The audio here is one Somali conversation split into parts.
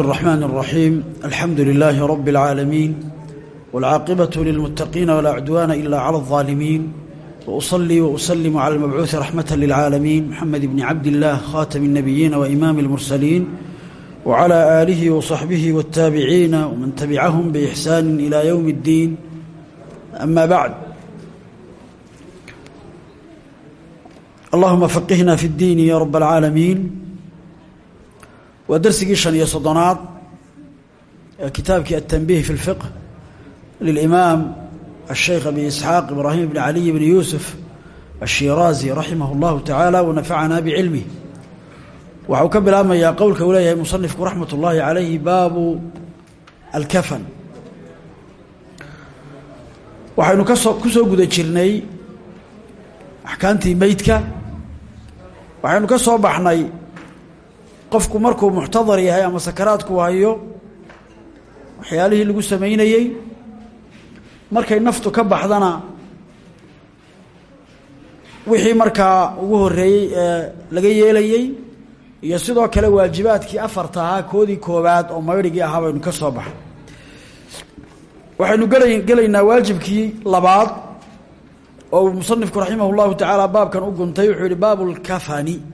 الرحمن الرحيم الحمد لله رب العالمين والعاقبة للمتقين ولا عدوان إلا على الظالمين وأصلي وأسلم على المبعوث رحمة للعالمين محمد بن عبد الله خاتم النبيين وإمام المرسلين وعلى آله وصحبه والتابعين ومن تبعهم بإحسان إلى يوم الدين أما بعد اللهم فقهنا في الدين يا رب العالمين waa darsigii شhan iyo soddonaad ee kitaabkii التنبيه في الفقه للإمام الشhيخ أبي إسحاaq إبراهيم بن علي بن يوسف الشhيرازي رحimه الله تعالى ونفعنا بعلمه waxau ka bilaabmayaa qowlka uu leeyahay muصنifku رaحmaة الlahi عalayhi baabu الكفن waxaynu kasoo ku soo guda jirnay axkaamtii meydka waxaynu ka soo baxnay qofku markuu muxtadar yahay ama sakaraadku hayo waxyaalihii lagu samaynayey markay naftu ka baxdana wixii markaa ugu horreeyey ee laga yeelayey iyo sidoo kale waajibaadkii afarta ahaa koodii koowaad oo mayrhigii ahaa baynu ka soo baxay. Waxaynu gela gelaynaa waajibkii labaad oo uu musanifku raximah اllahu tacaala baabkan u guntay wuxuu yihi baabu اlkafani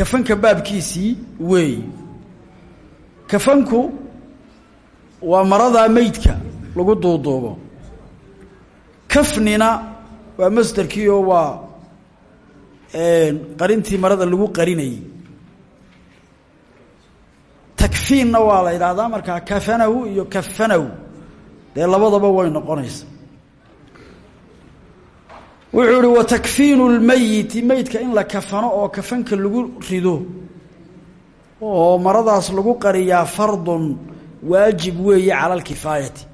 kafanka baabkiisii weey. Kafanku waa maradaa meydka lagu duuduubo. Kafnina waa masderkii oo waa qarintii marada lagu qarinayay. Takfiinna waa la yidhaahdaa markaa kafanahu iyo kafanahu dee labadaba way noqonaysa wuxuu ihi watakfiinu lmeyiti meydka in la kafano oo kafanka lagu rido oo maradaas lagu qariyaa fardun waajib weeye cala alkifaayati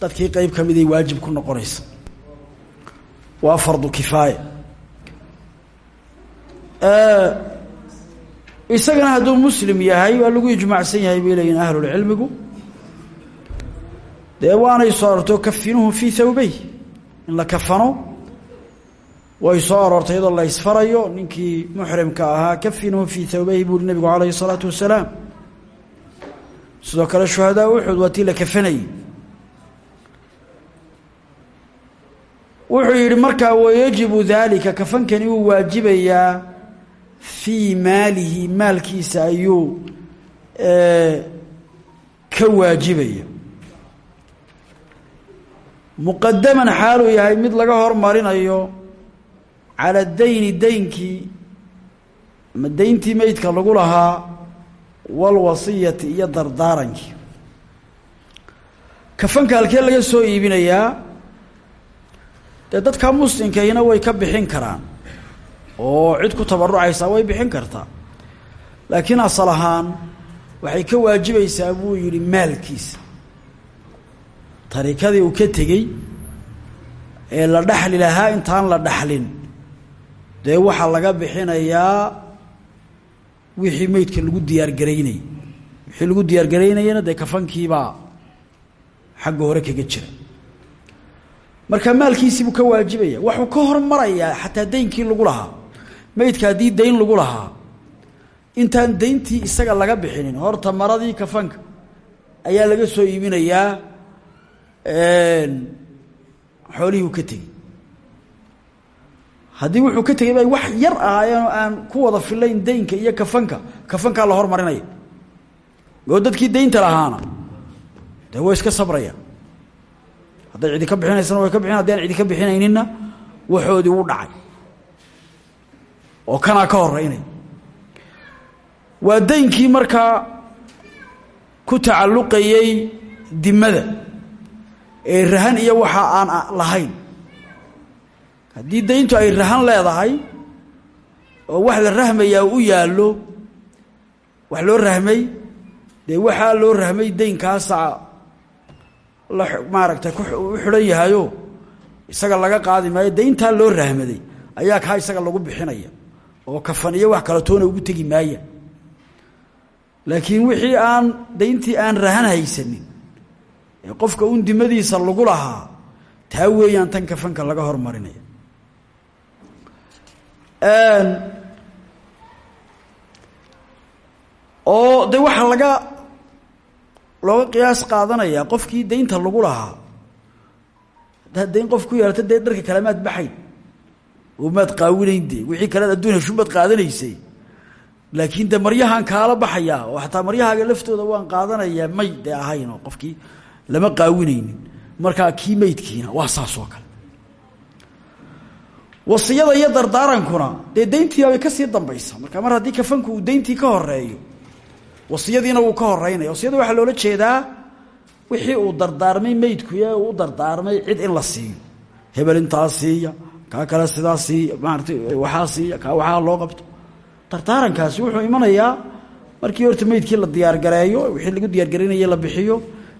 dadkii qeyb ka miday waajib ku noqonaysa. Waa fardu kifaaya isagana hadduu muslim yahay waa lagu ijmaacsan yahay bay leeyihiin ahlulcilmigu dee waanay soo arorto kafinuhu fii thawbey in la kafano way soo aroortay iyadoo la isfarayo ninkii muxrimka ahaa kafinuhu fii thawbayhi buuri nebigu calayhi الsalaatu wasalaam. Sidoo kale shuhadaa uxud waa tii la kafanayey wuxuu yidhi markaa wayajibu daalika kafankani wuu waajibayaa fii maalihi maalkiisa ayuu ka waajibaya muqadaman xaaluu yahay mid laga hormarinayo cala dayni daynkii ama dayntii meydka lagu lahaa walwasiyati iyo dardaarankii. Kafanka halkee laga soo iibinayaa dee dadka muslimkayna way ka bixin karaan oo cid ku tabarucaysaa way bixin kartaa. Laakiin asal ahaan waxay ka waajibaysaa buu yidhi maalkiisa tarikadii uu ka tegey ee la dhaxli lahaa intaan la dhaxlin. Dee waxaa laga bixinayaa wixii meydka lagu diyaargaraynayay wixii lagu diyaargaraynayana dee kafankiibaa xagga hore kaga jira. Marka maalkiisii buu ka waajibaya waxuu ka hormarayaa xataa daynkii lagu lahaa. Meydka haddii dayn lagu lahaa intaan dayntii isaga laga bixinin horta maradii kafanka ayaa laga soo iibinayaa xoolihii ka tegey. Haddii wuxuu ka tegey bay wax yar ahaayeenoo aan ku wada filayn daynka iyo kafanka. Kafankaa la hormarinaya oo dadkii daynta lahaana. Dee way iska sabraya hadday cidi ka bixinaysana way ka bixin haddi aan ka bixinayninna waxoodii u dhacay. Oo kanaa ka horeynay waa daynkii markaa ku tacalluqayey dimada rahan iyo waxa aan lahayn. Haddii dayntu ay rahan leedahay oo wax la rahmayaa u yaallo wax loo rahmay dee waxaa loo rahmay daynkaasa la maaragtay u xidhan yahayo isaga laga qaadi maayo dayntaa loo rahmaday ayaa kaa isaga lagu bixinaya oo kafan iyo wax kale toona ugu tegi maaya. Laakiin wixii aan dayntii aan rahan haysanin ee qofka un dimadiisa lagu lahaa taa weeyaan tan kafanka laga hormarinaya. Oo de waxaa laga looga qiyaas qaadanayaa qofkii daynta lagu lahaa. Haddaad dayn qof ku yeelata dee dharka kale maad baxayn. Oo maad qaawinayn de wixii kalead adduun heshumaad qaadanaysay. Laakiin de maryahaan kaala baxayaa oo xataa maryahaaga laftooda waan qaadanayaa may de ahayn qofkii lama qaawinaynin. Markaa kii meydkiina waa saas oo kale. Wasiyada iyo dardaarankuna dee dayntiibabay ka sii dambaysa marka mar haddii kafanku uu dayntii ka horeeyo wasiyadiina wuu ka horeynaya wasiyada waxaa loola jeedaa wixii uu dardaarmay meydku ee uu dardaarmay cid in la siiyo. Hebel intaa siiya kaa kale sidaa siiya maarata waxaa loo qabto. Dardaarankaasi wuxuu imanayaa markii horta meydkii la diyaargareeyo wixii lagu diyaargarinaya la bixiyo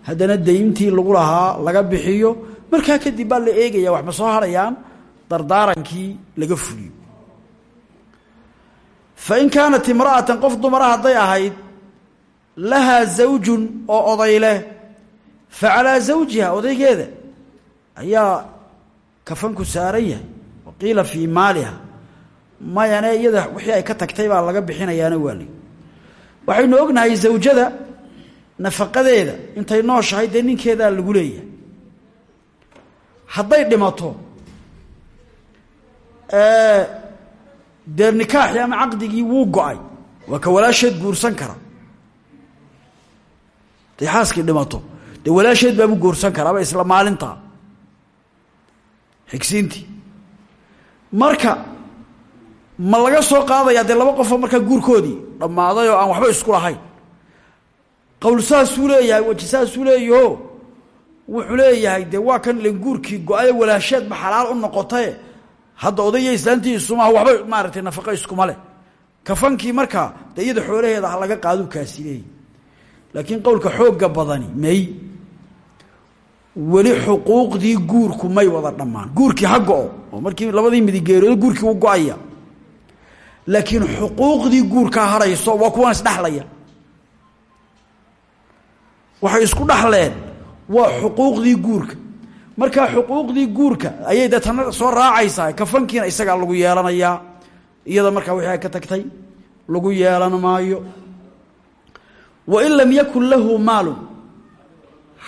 haddana dayntii lagu lahaa laga bixiyo markaa kadib baa la eegaya wax ma soo harayaan dardaarankii laga fuliyo. Fain kaanat imra'atan qof dumara hadday ahayd lahaa zawjun oo oday leh fa calaa zawjiha odaygeeda ayaa kafanku saaran yahay wa qiila fii maaliha mayane iyada wixii ay ka tagtay baa laga bixinayaana waali waxaynu ognahay zawjada nafaqadeeda intay nooshahay dee ninkeedaa lagu leeyahay. Hadday dhimato dee nikaaxii ama caqdigii wuu go'ay. Waa ka walaasheed guursan kara. Day xaaskii dhimato dee walaasheed baabuu guursan karaaba isla maalintaa xigsiintii. Marka ma laga soo qaadayaa dee laba qofoo markaa guurkoodii dhammaaday oo aan waxba isku lahayn qowl saasuu leeyahay waji saasuu leeyaho wuxuu leeyahay dee waa kan ilan guurkii go'aye walaasheedba xalaal u noqotaye hadda odayyo islaantii isumaha waxba maaragtay nafaqo iskuma leh. Kafankii markaa dee iyada xoolaheeda laga qaaduu kaasi laakiin qowlka xoogga badani may weli xuquuqdii guurku may wada dhammaan. Guurkii ha go-o oo markii labadii midigeeroodo guurkii u go'aya. Laakiin xuquuqdii guurkaa harayso waa kuwan isdhexlaya waxay isku dhaxleen waa xuquuqdii guurka. Markaa xuquuqdii guurka ayay dee tana soo raacaysaa kafankiina isagaa lagu yeelanayaa iyada markaa wixii ka tagtay lagu yeelan maayo. Wain lam yakun lahu maalun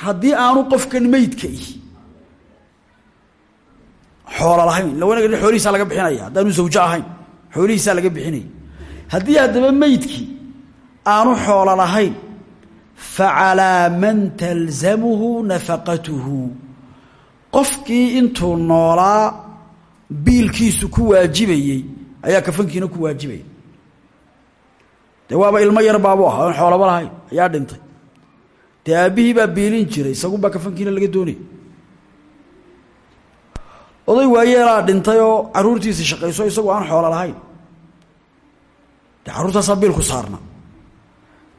haddii aanu qofkan meydka ihi xoola lahayn lawana xoolihiisaa laga bixinaya haddaanu zawjo ahayn xoolihiisaa laga bixinaya. Haddii haddaba meydkii aanu xoolo lahayn facalaa man talzamuhu nafaqatuhu qofkii intuu noolaa biilkiisu ku waajibayey ayaa kafankiina ku waajibaya dee waaba ilmo yar baabu ahaa oon xoolaba lahayn ayaa dhintay dee aabbihii baa biilin jiray isagunbaa kafankiina laga doonaya oday waayeelaa dhintay oo caruurtiisi shaqayso isagu aan xoolo lahayn dee carruurtaasaa biilku saarna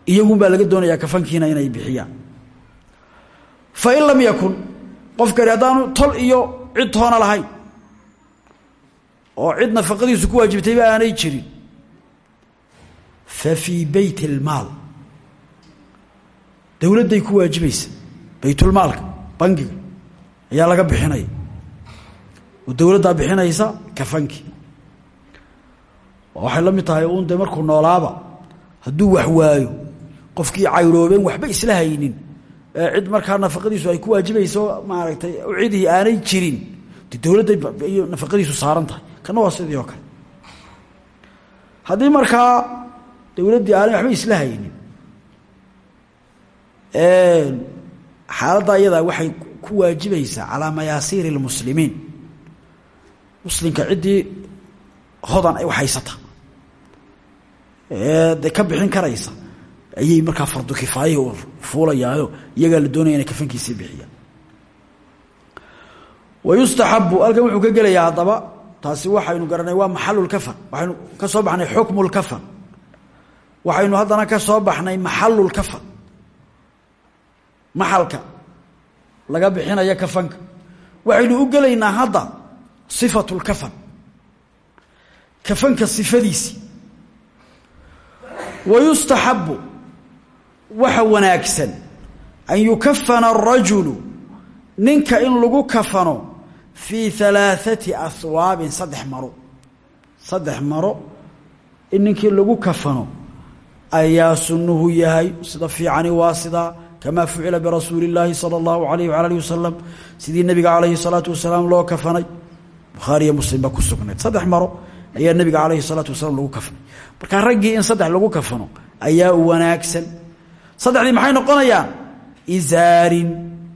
iyagunbaa laga doonayaa kafankiina inay bixiyaan. Fain lam yakun qofkani haddaanu tol iyo cid toona lahayn oo cid nafaqadiisu ku waajibtayba aanay jirin. Fa fii beyt اlmaal dowladday ku waajibaysa baytulmaalka bangiga ayaa laga bixinaya. Oo dowladdaa bixinaysa kafankii waxay la mid tahay uun dee markuu noolaaba hadduu wax waayo qofkii cayroobeen waxba isla haynin ee cid markaa nafaqadiisu ay ku waajibayso maaragtay cidii aanay jirin. De dowladday iyo nafaqadiisu saaran tahay. Kana waa sidii oo kale. Haddii markaa dowladdii aanay waxba isla haynin xaaladda iyadaa waxay ku waajibaysaa calaa mayaasiiri اlmuslimiin muslimka ciddii hodan ay haysata. De ka bixin karaysa ayay markaa fardu kifaayahi fuulayaayo iyagaa la doonaya inay kafankiisii bixiyaan wayustaxabu halkan wuxuu ka gelayaa haddaba taasi waxaynu garanay waa maxalulkafan waxaynu ka soo baxnay xukmu lkafan waxaynu haddana ka soo baxnay maxalulkafan maxalka laga bixinaya kafanka. Waxaynu u gelaynaa hadda sifatu lkafan kafanka sifadiisi. Wayustaxabu waxa wanaagsan. An yukafana arajulu ninka in lagu kafano fii halaaثati ahwaabin saddex maro. Saddex maro in ninkii lagu kafano ayaa sunnuhu yahay. Sida fiicani waa sidaa kamaa fucila birasuuli illaahi sala allahu alayh wala alih wasalam sidii nebiga calayhi salaatu wasalaam loo kafanay. Bukhaariyo muslim baa ku sugnayd. Saddex ayaa nebiga calayhi salaatu wasalaam lagu kafanay. Marka raggii in saddex lagu kafano ayaa wanaagsan saddexdii maxay noqonayaan? Izaarin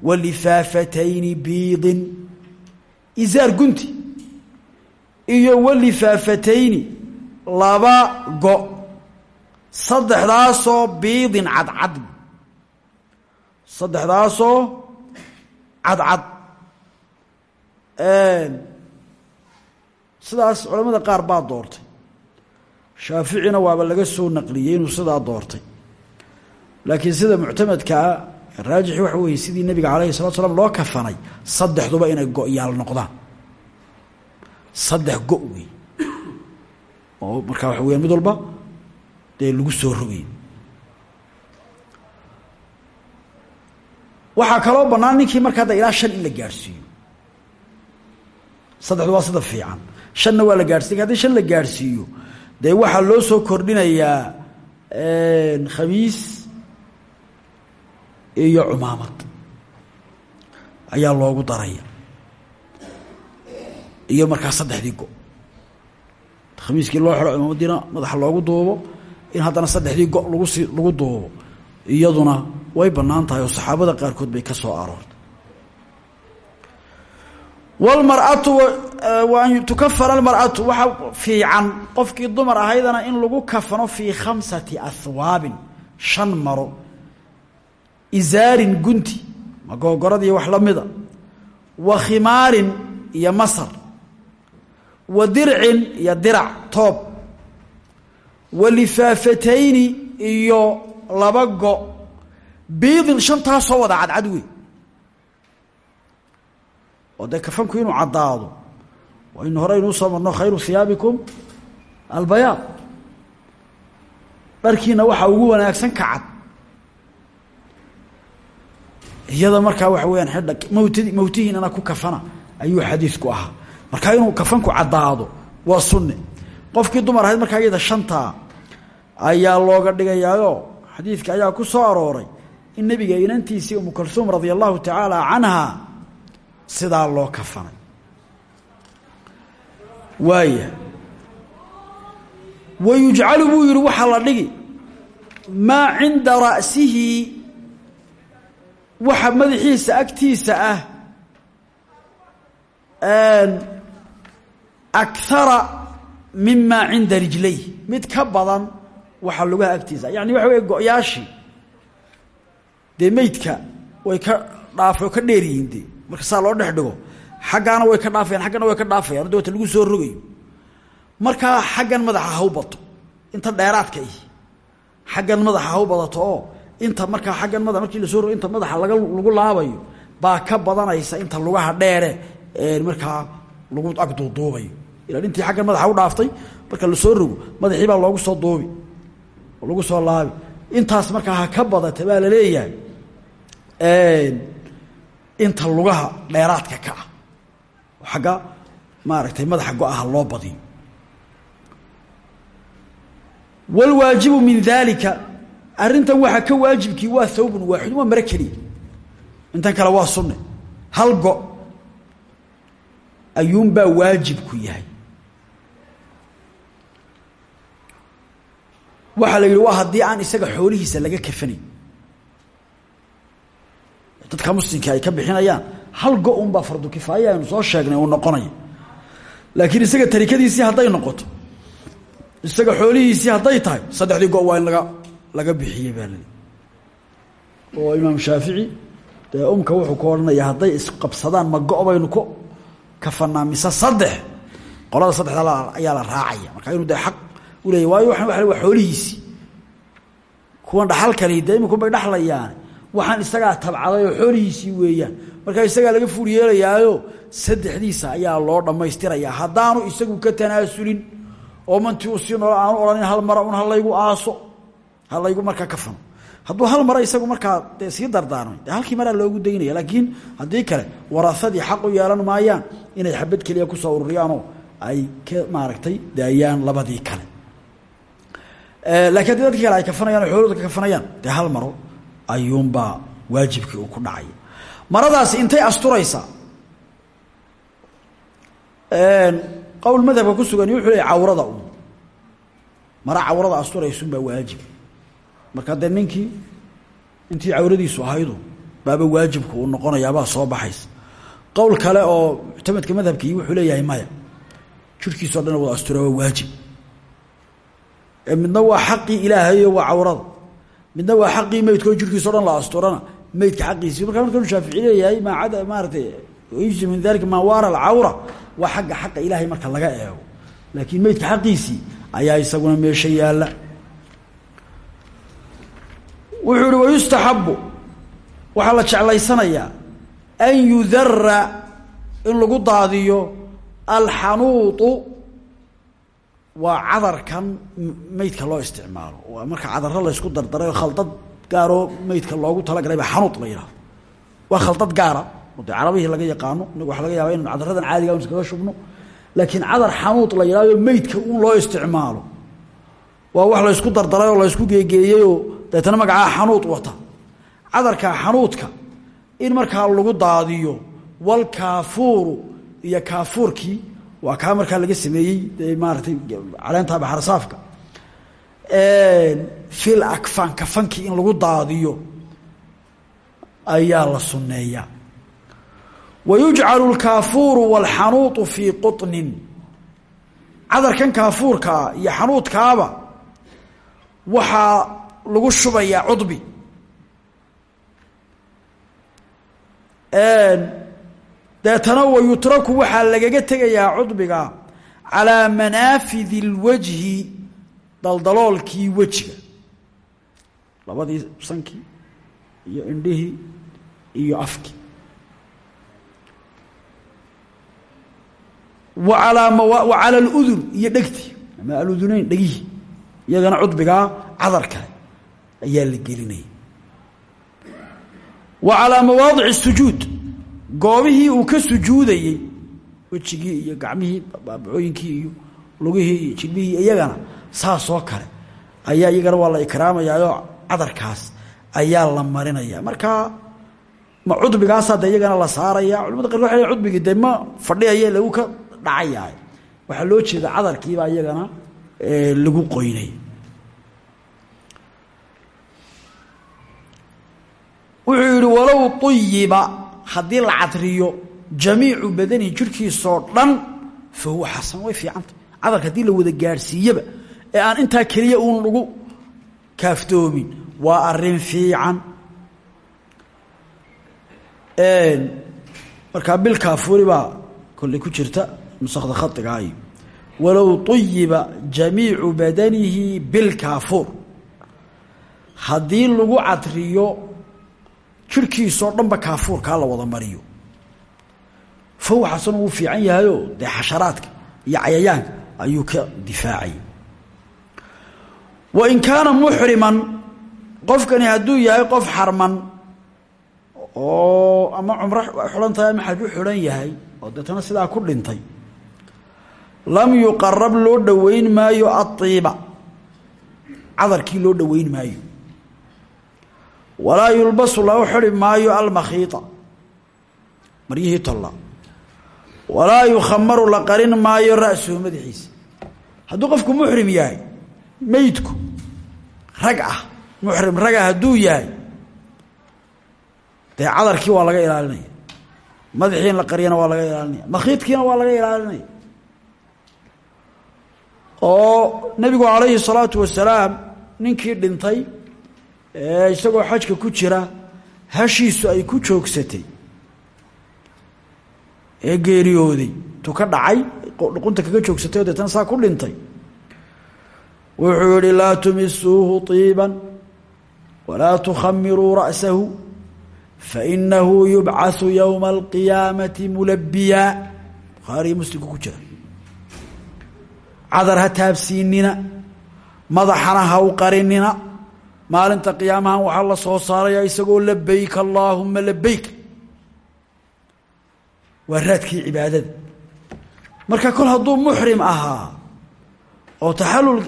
wa lifaafatayni biidin. Izaar gunti iyo wa lifaafatayni laba go. Saddexdaasoo biidin cadcad. Saddexdaasoo cadcad. Sidaas culamada qaar baa doortay. Shaaficina waaba laga soo naqliyey inuu sidaa doortay laakiin sida muctamadkaa raajixi waxa weeye sidii nebiga calayhi salatu slam loo kafanay saddexduba inay go-yaal noqdaan. Saddex go wey oo markaa waxa weya mid walba dee lagu soo rogay. Waxaa kaloo bannaan ninkii marka hadda ilaa shan la gaadhsiiyo saddexdu waa sida fiican. Shanna waa la gaadhsiiy haddii shan la gaadhsiiyo dee waxaa loo soo kordhinayaa khamiis iyo cumaamad. Ayaa loogu daraya. Iyo markaa saddexdii go. Khamiiskii loo xidho cumaamadiina madaxa loogu duubo. In haddana saddexdii go lagu sii lagu duubo. Iyaduna way bannaan tahay oo saxaabada qaarkood bay ka soo aroortay. Wlmar'atu wa an tukafana almar'atu waxa fiican qofkii dumar ahaydana in lagu kafano fii khamsati ahwaabin shan maro izaarin gunti magoogoradii wax la mida wa khimaarin iyo masar wa dircin iyo dirac toob wa lifaafatayni iyo laba go biidin shantaasoo wada cadcad wey oo dee kafanku inuu caddaado waa inu hore inuu soo marno khayru hiyaabikum albayaad dharkiina waxaa ugu wanaagsan ka cad iyada markaa waxa weyaan xidha mawtadi mawtihiinana ku kafana ayuu xadiidku ahaa. Markaa inuu kafanku caddaado waa sunne qofkii dumar ahayd markaa iyada shantaa ayaa looga dhigayaayo. Xadiidka ayaa ku soo arooray in nebiga inantiisii umu kalsuum radia allahu tacaala canha sidaa loo kafanay. Waaya wa yujcalu buu yihi waxaa la dhigi maa cinda ra'sihi waxa madaxiisa agtiisa ah akara mima cinda rijlayh mid ka badan waxa lugaha agtiisa. Yani waxa wey go-yaashii dee meydka way ka dhaafay oo ka dheer yihiin dee. Marka saa loo dhex dhigo xaggaana way ka dhaafayaan xaggana way ka dhaafayaan hadda wata lagu soo rogayo. Markaa xaggan madaxa hau bato. Inta dheeraadka ihi xaggan madaxa hau badato inta markaa xaggan mada markii la soo rogo inta madaxa laga lagu laabayo baa ka badanaysa inta lugaha dheere markaa lagu agduuduubayo ilaan intii xaggan madaxa u dhaaftay marka la soo rogo madaxii baa loogu soo duubi lagu soo laabi. Intaas markaa ha ka badata baa la leeyahay inta lugaha dheeraadka ka ah. Xagga maaragtay madaxa go-aha loo badiyo. Wاlwaajibu min dalika arrintan waxaa ka waajibkii waa hawbun waaxid waa maro keliya intan kale waa sunne. Hal go ayuunbaa waajibku yahay. Waxaa la yidhi waa haddii aan isaga xoolihiisa laga kafanayn. Dadka muslimka ay ka bixinayaan hal go un baa fardu kifaaya aynu soo sheegnay uu noqonaya laakiin isaga tarikadiisii hadday noqoto isaga xoolihiisii hadday tahay saddexdii go waa in laga laga bixiyey baa oo imaam shaafici dee umka wuxuu ku odhanaya hadday isqabsadaan ma go baynu ku kafanaa saddex. Qolada saddexda ayaa la raacaya. Marka inuu dee xaq u leeya waayo waxan waa waa xoolihiisii kuwan dhaxalkali dee bay dhaxlayaan. Waxaan isagaa tabcaday oo xoolihiisii weeyaan. Markaa isagaa laga fuur yeelayaayo saddexdiisa ayaa loo dhammaystirayaa. Haddaanu isagu ka tanaasulin oo mantii uu sii noolo aanu odhanin hal mara un halaygu aaso halaygu markaa ka fano. Hadduu hal mara isagu markaa dee sii halkii maraa loogu daynaya laakiin haddii kale waraasadii xaq u yeelan maayaan inay xabad keliya ku soo ururiyaanoo ay ka maaragtay daayaan labadii kale. Lakin haddii kale ay kafanayaan o xoolooda ka kafanayaan dee hal maro ayuunbaa waajibkii uu ku dhacay. Maradaasi intay asturaysaa qowl madhabka ku sugan wuxuu leey cawrada un mara cawrada asturaysunbaa waajib marka dee ninkii intii cawradiisu ahaydu baaba waajibku uu noqonayaabaa soo baxaysa. Qowl kale oo muctamadka madhabkii wuxuu leeyahay maya jirkiisao dhan wada astura waa waajib midna waa xaqii ilaahayo waa cawrada midna waa xaqii meydkao jirkiisao dhan la asturana meydka xaqiisii markaa markanu shaafici leeyahay maacada maaratay yujzi min dalika maa waara alcawra. Waa xagga xaqa ilaahay marka laga eego. Laakiin meydka xaqiisii ayaa isaguna meesha yaalla wuxuu ihi wayustaxabu. Waxaa la jeclaysanayaa an yudara in lagu daadiyo alxanuuطu waa cadarkan meydka loo isticmaalo. Waa marka cadaro laysku dardaray oo khaldad gaaroo meydka loogu talagalay ba xanuud la yidhahdo waa khaldad gaara. Oo dee laga yaqaano inagu waxa laga yaaba inanu cadaradan caadiga un iskaga shubno. Laakiin cadar xanuud la yidhahdo meydka un loo isticmaalo. Waa wax laysku dardaray oo laysku geegeeyeyoo deetana magacaa xanuud wata. Cadarkaa xanuudka in markaa lagu daadiyo walkaafuuru iyo kaafuurkii waa ka markaa laga sameeyey de maaratay caleenta baxarsaafka fil akfan kafankii in lagu daadiyo ayaa la sunneeyaa wayujcalu lkaafuuru wاlxanuudu fii quطnin cadarkan kaafuurkaa iyo xanuudkaaba waxaa lagu shubayaa cudbi. Deetana wa yutraku waxaa lagaga tegayaa cudbiga calaa manaafidi اlwajhi daldaloolkii wejiga. Labadii sankii iyo indhihii iyo afkii wa alaa wa cala اludun iyo dhegtii ama aluduneyn dhegihii iyagana cudbigaa cadar kale ayaa la gelinaya wa calaa mawaadic الsujuud goobihii uu ka sujuudayey wejigii iyo gacmihii baabacooyinkii iyo lugihii iyo jilbihii iyagana saasoo kale ayaa iyagana waa la ikraamayaayoo cadarkaas ayaa la marinaya. Markaa ma cudbigaasaa de iyagana la saaraya culamada qarkood waxay cudbigii dee ma fadhiyaye lagu ka dhacayaay waxaa loo jeeda cadarkiibaa iyagana lagu qoynay wuxuu yihi walow uyiba haddii la cadriyo jamiicu badani jirhkiisoo dhan fa huwa xasan. Way fiicanta cadarka haddii la wada gaadhsiiyaba ee aan intaa keliya uun lagu kaaftoomin waa arrin fiican. Markaa bil kaafuuri baa kolley ku jirta nusakda khaigaa iyo walow طuyiba jamiicu badanihi bilkaafuur haddii lagu cadriyo jirhkiisoo dhanba kaafuurkaa la wada mariyo. Faw xasan wuu fiican yahayoo dee xasharaadka iyo cayayaanka ayuu ka difaacay. Wain kaana muxriman qofkani hadduu yahay qof xarman oo ama cumro tahay ama xaj u yahay oo deetana sidaa ku dhintay. Lam yuqarab loo dhoweyn maayo aiiba cadarkii loo dhoweyn maayo walaa yulbasu lagu xidhi maayo almakhiita. Maryihii tolla. Walaa yukhamaru la qarin maayo ra'suhu madaxiisa. Hadduu qofku muxrim yahay meydku rag ah muxrim raga hadduu yahay dee cadarkii waa laga ilaalinaya. Madaxii in la qariyana waa laga ilaalinaya. Makhiidkiina waa laga ilaalinaya. Oo nebigu calayhi salaatu wasalaam ninkii dhintay isagoo xajka ku jira hashiisu ay ku joogsatay ee geeriyooday tu ka dhacay dhuqunta kaga joogsatay oo deetana saa ku dhintay wuxuu yihi laa tumisuuhu طiiba walaa tukhamiruu ra'sahu fainahu yubcaثu ywma اlqiyaamati mulabiya bukhaariyo muslimku ku jira cadar ha taabsiinina madaxana ha u qarinina maalinta qiyaamahan waxaa la soo saaraya isagoo labayk allaahuma labayk waa raadkii cibaadada marka kol hadduu muxrim ahaa oo taxalul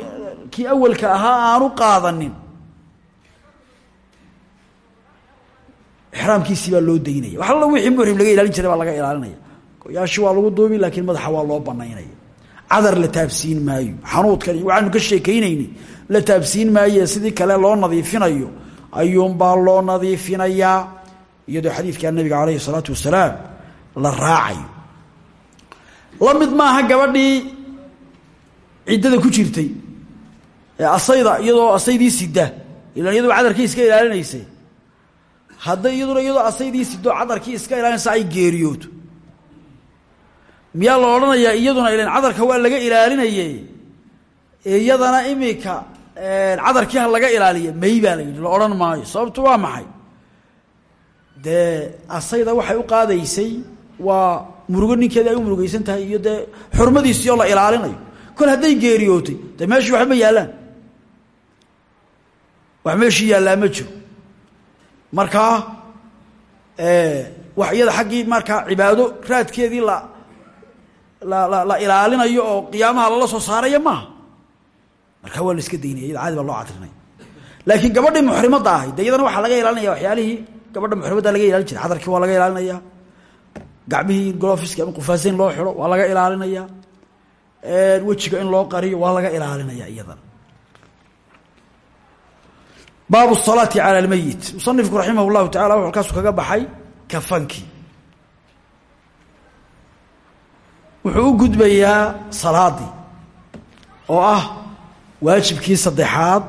kii awalka ahaa aanu qaadanin ixraamkiisii baa loo daynaya. Wax alla wixii muxrim laga ilaalin jiray baa laga ilaalinaya. Goyaashi waa lagu duubi laakiin madaxa waa loo banaynaya cadar la taabsiin maayo xanuudkan waxaanu ka sheekaynaynay la taabsiin maaye sidii kale loo nadiifinayo. Ayuunbaa loo nadiifinayaa. Iyadoo xadiidkaa nabiga calayhi salaatu wasalaam la raacayo. La mid maaha gabadhii ciddada ku jirtay ee asayda iyadoo asaydii sida ilan iyadoo cadarkii iska ilaalinaysay hadday iyaduna iyadoo asaydii sido cadarkii iska ilaalinaysa ay geeriyooto. Miyaa la odhanayaa iyaduna ilan cadarka waa laga ilaalinaye iyadana imika cadarkii ha laga ilaaliya may baa la yidhi la odhan maayo. Sababtu waa maxay? Dee asayda waxay u qaadaysay waa murugo ninkeeda ay u murugaysan tahay iyo dee xurmadiisii oo la ilaalinayo. Kol hadday geeriyootay dee meeshii waxba ma yaallaan wax meeshii yaallaa ma jiro. Markaa wax iyada xaggii markaa cibaado raadkeedii la la la ilaalinayo oo qiyaamaha lala soo saaraya maaha markaa waa la iska daynaya iyada caadi baa loo cadrinay laakiin gabadhii muxrimadda ahay de iyadana waxaa laga ilaalinaya waxyaalihii gabadha muxrimadda laga ilaalin jiray xadarkii waa laga ilaalinaya. Gacmihii in glofisca ama qufaasayn loo xidho waa laga ilaalinaya. Wejiga in loo qariyo waa laga ilaalinaya iyadana baabu salaati cala almeyit musanifku raximah llahu tacala wuxuu kaasu kaga baxay kafankii wuxuu u gudbayaa salaadii oo ah waajibkii saddexaad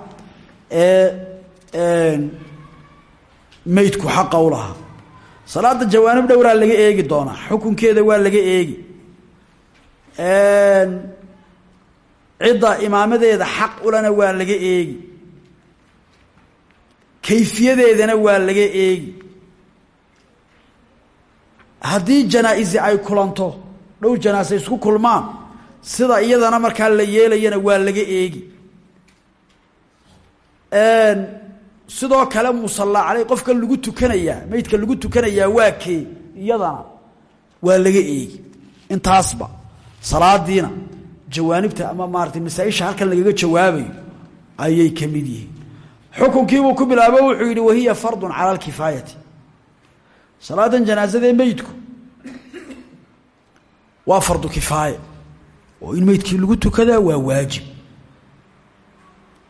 ee meydku xaqa u lahaa. Salaada jawaanib dhowraa laga eegi doonaa. Xukunkeeda waa laga eegi. Cidda imaamadeeda xaq ulana waa laga eegi. Kayfiyadeedana waa laga eegi. Haddii janaa-isi ay kulanto dhow janaase isku kulmaan sida iyadana markaa la yeelayana waa laga eegi sidoo kale musalla caley qofka lagu tukanayaa meydka lagu tukanayaa waa kee? Iyadana waa laga eegi. Intaasba salaadiina jawaanibta ama maaratay masaa-isha halkan lagaga jawaabayo ayay ka mid yihiin. Xukunkiibuu ku bilaabo wuxuu yidhi wahiya fardun cala alkifaayati. Salaadan janaazadee meydku waa fardu kifaaya oo in meydkii lagu tukadaa waa waajib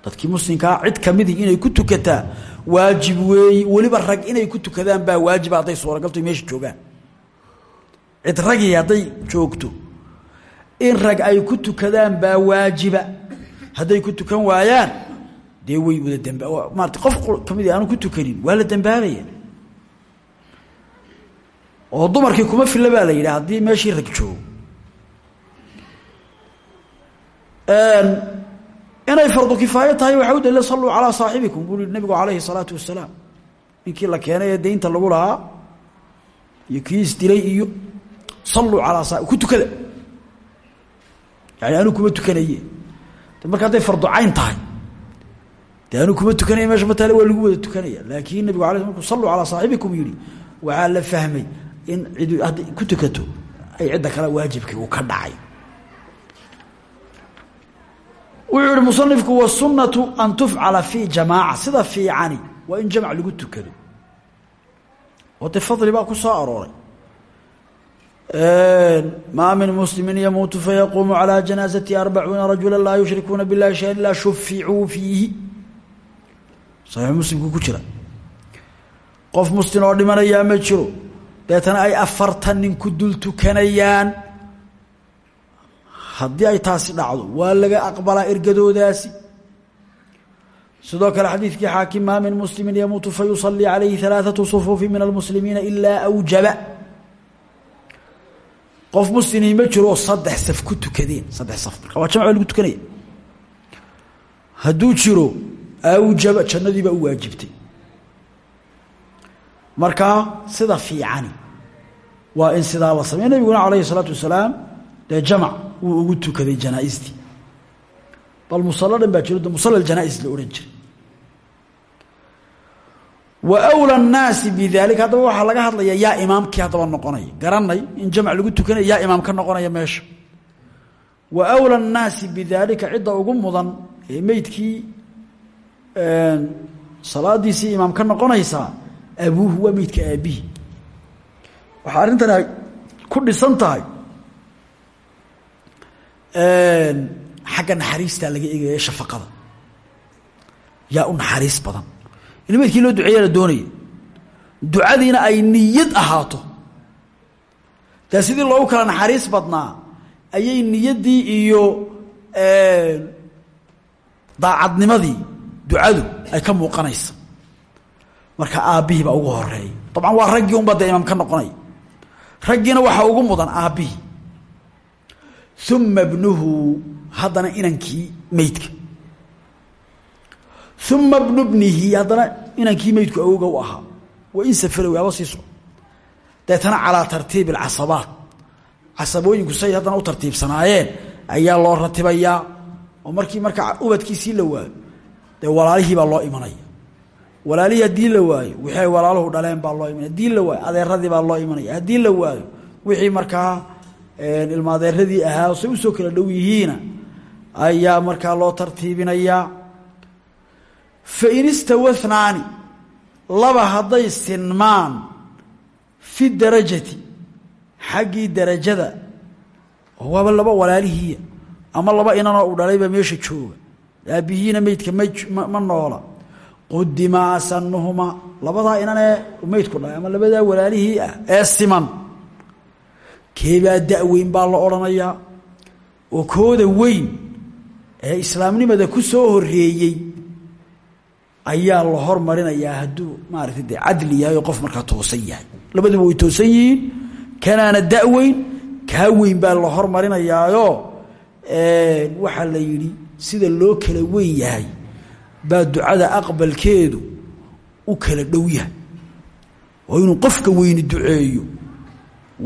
dadkii muslimkaa cid kamidii inay ku tukataa waajib weeyi weliba rag inay ku tukadaan baa waajiba hadday suuragalto meesha joogaan. Cid ragii hadday joogto in rag ay ku tukadaan baa waajiba. Hadday ku tukan waayaan dee way wada damba maarata qof ka mid aanu ku tukanin waa la dambaabaya oo dumarkii kuma filla baa la yidhi haddii meeshii rag joogo inay fardu kifaayo tahay waxaa u dalila saluu calaa saaxibikum buu nabigu calayhi salaatu wasalaam. Ninkii la keenay ee deynta lagu lahaa iyo kii isdilay iyo saluu calaa sa ku tukada. Yani anuu kuma tukanaye marka hadday fardu cayn tahay dee kuma tukanaya meesha mataale waa lagu wada laakiin nabigu ala markuu saluu calaa saaxibikum yihi waxaa fahmay in cid ku tukato ay cidda kale waajibkii uu ka dhacay wuxuu ihi musanifku wsunatu an tufcala fi jamaaca. Sida fiicani waa in jamc lagu tukado. Oo de fadli baa ku soo arooray. Maa min muslimi yamuutu fayaquumu calى janaazati arbacuuna rajula laa yushrikuuna biاllahi shay ilaa shuficuu fiihi. Saxiix muslimku ku jira. Qof muslim oo dhimanayaa ma jiro. Deetana ay afartan nin ku dul tukanayaan haddii ay taasi dhacdo waa laga aqbalaa ergadoodaasi. Sidoo kale xadiidkii xaakim maa min muslimin yamuutu fayusalii calayhi alaaatu sufuufi min almuslimiina ilaa awjaba. Qof muslimihi ma jiro oo saddex saf ku tukadeen saddex saf marka waa jamc baa lagu tukanaya. Hadduu jiro awjaba jannadii baa u waajibtay. Markaa sida fiicani waa in sidaa la sameya nabiguna calayhi isalaatu wasalaam dee jamac wuu ugu tukaday janaaistii. Bal musalo dhan baa jiro musala janaais la odhan jiray. Wa wla nnaasi bidaalika haddaba waxaa laga hadlaya yaa imaamkii haddaba noqonaya garanay in jamac lagu tukanayo yaa imaam ka noqonaya meesha. Wa wla annaasi bidaalika cidda ugu mudan ee meydkii salaadiisii imaam ka noqonaysaa abuuhu waa meydka aabihi waxaa arrintan ku dhisan tahay xagga naxariistaa laga eegaya shafaqada. Yaa u naxariis badan. In meydkii loo duceeya la doonaya ducadiina ay niyad ahaato. Dee sidii loogu kala naxariis badnaa ayay niyaddii iyo daacadnimadii ducadu ay ka muuqanaysa. Marka aabbihii baa ugu horreeya dabcan waa raggii unba dee imaam ka noqonaya raggiina waxaa ugu mudan aabbihii uma bnuhu haddana inankii meydka uma bnu bnihi haddana inankii meydku awowga u ahaa. Waa in safalow aba sii soco deetana calaa tartiibi alcasabaat. Casabooyinku say haddana u tartiibsanaayeen ayaa loo ratibayaa oo markii marka ubadkiisii la waayo dee walaalihii baa loo imanaya. Walaalihii haddii la waayo wixii walaaluhu dhaleen baa loo imanaya. Haddii la waayo adeeradii baa loo imanaya. Haddii la waayo wixii markaa ilma adeeradii ahaa say u soo kala dhow yihiina ayaa markaa loo tartiibinayaa fain istawa hnaani laba hadday sinmaan fi darajati xaggii darajada waaba laba walaalihiiya ama laba inanoo uu dhalayba meesha jooga. Aabbihiina meydka ma ma noola. Qudima asanuhumaa labadaa inan ee meydku dhalay ama labadaa walaalihii ah ee siman keebaa da-weyn baa la odhanayaa oo kooda weyn ee islaamnimada ku soo horeeyey ayaa la hormarinayaa hadduu maaragtay dee cadli yahay oo qof markaa toosan yahay. Labaduba way toosan yihiin kanaana da-weyn kaa weyn baa la hormarinayaayo. Waxaa la yidhi sida loo kala weyn yahay baa ducada aqbalkeedu u kala dhow yahay. Oo inuu qofka weyni duceeyo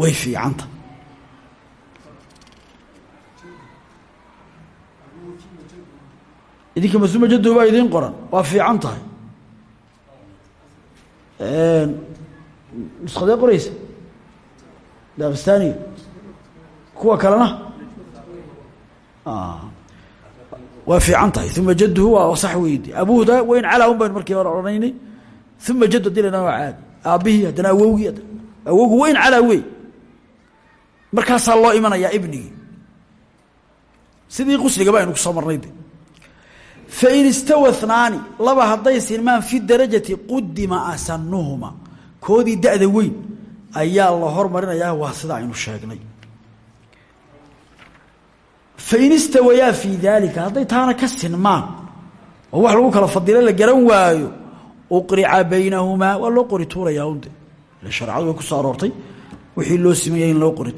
way fiicanta idinka masuma jado baa idiin qoran waa fiican tahay. Nuskadee qoraysa? Daakistaniga kuwa kalena? Waa fiican tahay. Uma jadhu waa sax weydi abuhuda weyn calaa un baynu markii hore odhanaynay. Jaddu haddii laydhaha waa caadi. Aabbihii haddana awowgii awowgu weyn calaa wey markaasaa loo imanayaa ibnigii. Sidii qusligaba aynu ku soo marnay fain istawa hnaani laba hadday sinmaan fi darajati qudima asanuhuma koodii da-da weyn ayaa la hormarinayaa waa sida aynu sheegnay fain istawayaa fii daalika hadday taana ka sinmaan oo wax lagu kala fadilo la garan waayo uqrica baynahumaa waa loo qori tuurayaa unde ile shareecadu way ku soo aroortay wixii loo simaya in loo qori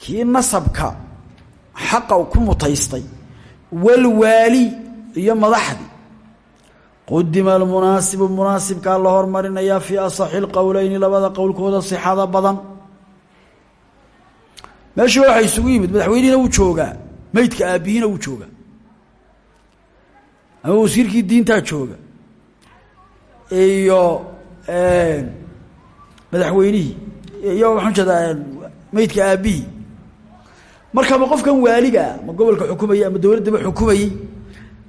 kii nasabka xaqa ku mutaystay walwaali iyo madaxdii qudima almunaasibu munaasibkaa la hormarinayaa fii asaxi lqowleyni labada qowlkooda sixada badan. Meeshii waxaa isugu yimid madaxweynihina wuu joogaa meydka aabbihiina wuu joogaa. Ama wasiirkii diintaa jooga iyo madaxweynihii iyo waxaan jeedaa meydka aabbihii markaba qofkan waaligaa ma gobolka xukumayay ama dowladdaba xukumayey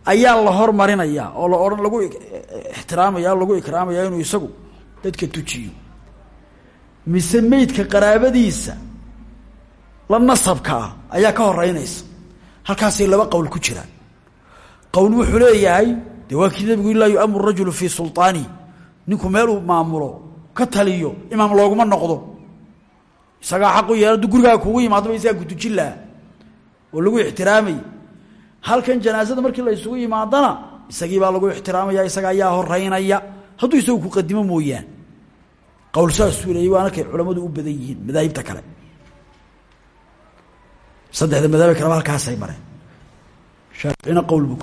ayaa la hormarinayaa oo la odhan lagu ixtiraamaya lagu ikraamaya inuu isagu dadka tujiyo. Mise meydka qaraabadiisa la nasabka ah ayaa ka horeynaysa halkaasay laba qowl ku jiraan. Qowl wuxuu leeyahay dee waa nabigu laa yuamuru rajulu fii sulطaanihi ninku meeluu maamulo ka taliyo imaam looguma noqdo isagaa xaqu yeela hadduu gurigaaga kugu yimaadaba isagaa kutujin oo lagu ixtiraamayy halkan janaasada markii la isugu yimaadana isagii baa lagu ixtiraamaya isaga ayaa horeynaya hadduu isagu ku qadimo mooyaan. Qowl saasuu leeyay waana kay culammadu u badan yihiin madaahibta kale. Saddexda madaabe kaleba halkaasay mareen. Shaaficina qowl buu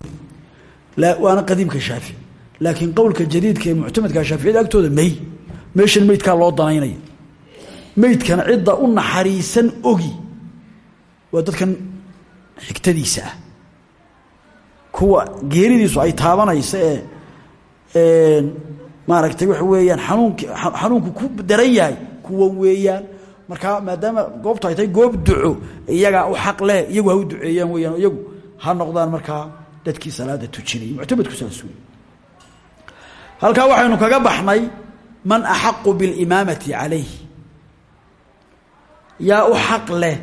waana qadiimka shaafici laakiin qowlka jadiidka ee muctamadka shaaficiyada agtooda may. Meeshan meydkaa loo danaynaya meydkan cidda u naxariisan ogi waa dadkan xigtadiisa ah. Kuwa geeridiisu ay taabanaysa ee maaragtay waxa weeyaan xanuunki xanuunku ku daran yahay kuwan weeyaan. Markaa maadaama goobtu ay tahay goob duco iyagaa u xaq leh iyagu ha u duceeyaan weyaan iyagu ha noqdaan markaa dadkii salaada tujinayay muctamadku saas wey halkaa waxaynu kaga baxnay man axaqu bilimaamati calayh yaa u xaq leh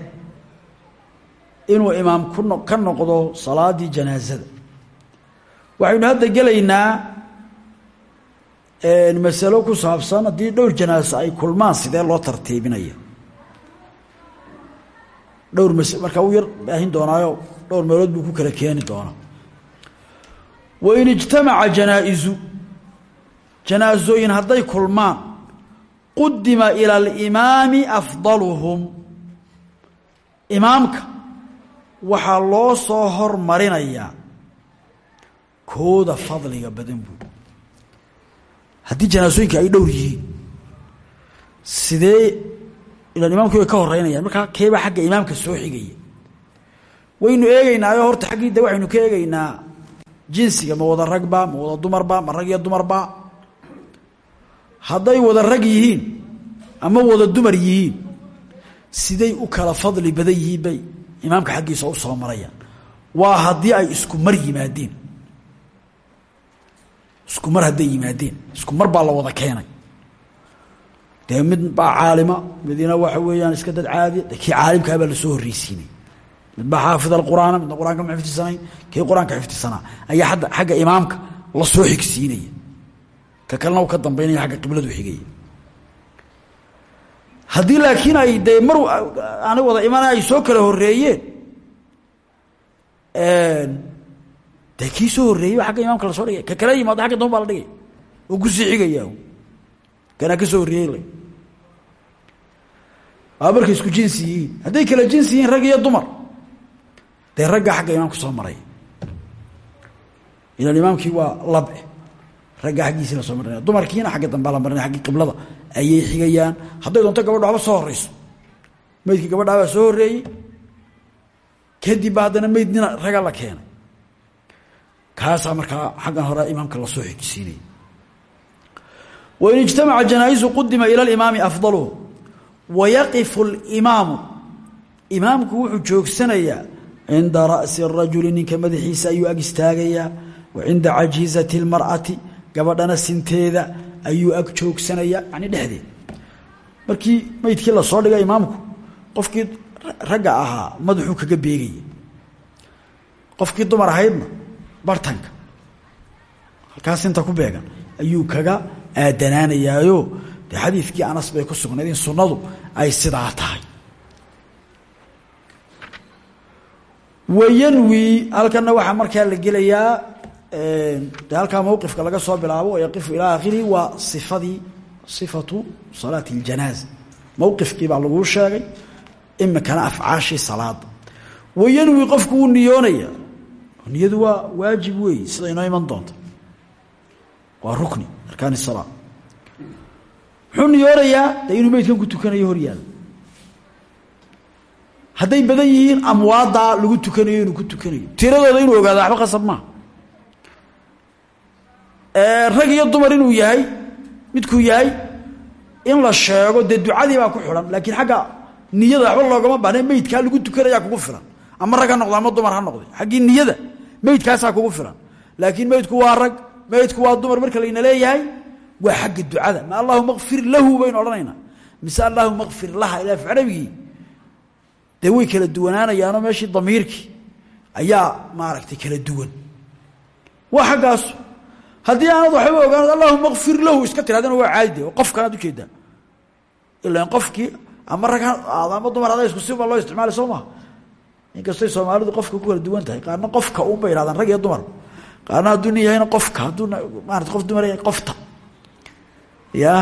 inuu imaam ka noqdo salaadii janaasada waxaynu hadda gelaynaa masalo ku saabsan haddii dhowr janaaso ay kulmaan sidee loo tartiibinaya. Dhowr mas markaa u yar baahin doonaayo dhowr meelood buu ku kala keeni doonaa. Wain ijtamaca janaa'izu janaasooyin hadday kulmaan qudima ila alimaami afdaluhum imaamka waxaa loo soo hormarinayaa kooda fadliga badan buu haddii janaasooyinka ay dhowr yihiin sidee ilan imaamkii way ka horeynayaan markaa keebaa xagga imaamka soo xigaya waynu eegeynaayo horta xaggii de waxaynu ka eegeynaa jinsiga ma wada ragba ma wada dumarba ma rag iyo dumarba hadday wada rag yihiin ama wada dumar yihiin siday u kala fadli badan yihiin bay imaamka xaggiisa u soo marayaan. Waa haddii ay isku mar yimaadeen. Isku mar hadday yimaadeen. Isku mar baa la wada keenay. Dee mid baa caalima midina waxa weeyaan iska dad caadiya kii caalimkaa baa la soo horreysiinay mid baa xaafid alqur'aana midna qur'aanka ma xifdisanayn kii qur'aanka xifdisanaa ayaa adda xagga imaamka la soo xigsiinaya ka kalena u ka dambaynaya agga qibladu xigaya haddii laakiin ay dee mar aanay wada imana ay soo kala horeeyeen dee kii soo horreeyey agga imaamka la soo dhigay? Ka kala yimaado agga dambe baa la dhigay. Oo ku sii xigaya kanaa ka soo horreeyey waa markay isku jinsi hadday kala jinsi yihiin rag iyo dumar. Dee ragga xagga imaamka soo maray. Ilan imaamkii waa labe ragga xaggiisii la soo marinaya dumarkiina xagga dambaa la marinaya aggii qiblada ayay xigayaan hadday doonto gabadho haba soo horeyso meydkii gabadhaabaa soo horreeyey kadib ba haddana meyd nina raga la keenay kaasaa markaa xaggan hore imaamka lasoo xigsiinaya wain ijtamaca janaa'isu qudima ila alimaami afdaluhu wayaqifu اlimaamu imaamku wuxuu joogsanayaa cinda ra'si الrajuli ninka madaxiisa ayuu ag istaagayaa wa cinda cajiizati اlmar'ati gabadhana sinteeda ayuu ag joogsanayaa yani dhexdeeda markii meydkii la soo dhiga imaamku qofkii ragga ahaa madaxuu kaga beegaya qofkii dumar ahaydna bartanka. Halkaas inta ku beegan ayuu kaga aadanaanayaayo. Dee xadiidkii anas bay ku sugnayd in sunnadu ay sidaa tahay. Wayanwi halkana waxaa markaa la gelayaa Ehm, de halkaa mowqifka laga soo bilaabo yaqifu ilaa akhiri waa ifadii sifatu salaati اjanaaza mawqifkii baa laguu sheegay imikana afcaashii salaada wayanwi qofku wuu niyoonaya. Niyadu waa waajib weey sida inoo iman doonta. Waa rukni arkaani salaa muxuu niyoonayaa dee inuu meydkan ku tukanayo horyaala hadday badan yihiin amwaada lagu tukanayo inuu ku tukanayo. Tiradooda inuu ogaado waxba qasab ma rag iyo dumar inuu yahay midkuu yahay in la sheego dee ducadii baa ku xidhan. Laakiin xagga niyada waxba loogama baahna meydkaa lagu tukanayaa kugu filan. Ama rag ha ama dumar ha noqde xaggii niyada meydkaasaa kugu filan. Laakiin meydku waa rag meydku waa dumar. Marka layna leeyahay waa xagga ducada. Ma allahuma kfir lahu baynu odhanaynaa. Mise allahuma kfir laha ilaa ficrabigii dee way kala duwanaanayaanoo meeshii damiirkii ayaa maaragtay kala duwan. Waa xaggaasu haddii aanad waxba ogaanad allahuma kfir lahu iska tirahdana waa caadi. De oo qofkanaad u jeedaa ilan ama rag ama dumar ada isku siba loo isticmaala soo maha inkastay soomaalidu qofka ku kala duwan tahay qaarna qofka un bay ihahdaan rag iyo dumar. Qaarna hadduu nin qofka hadduu maarata qof dumar yahay qofta. Ya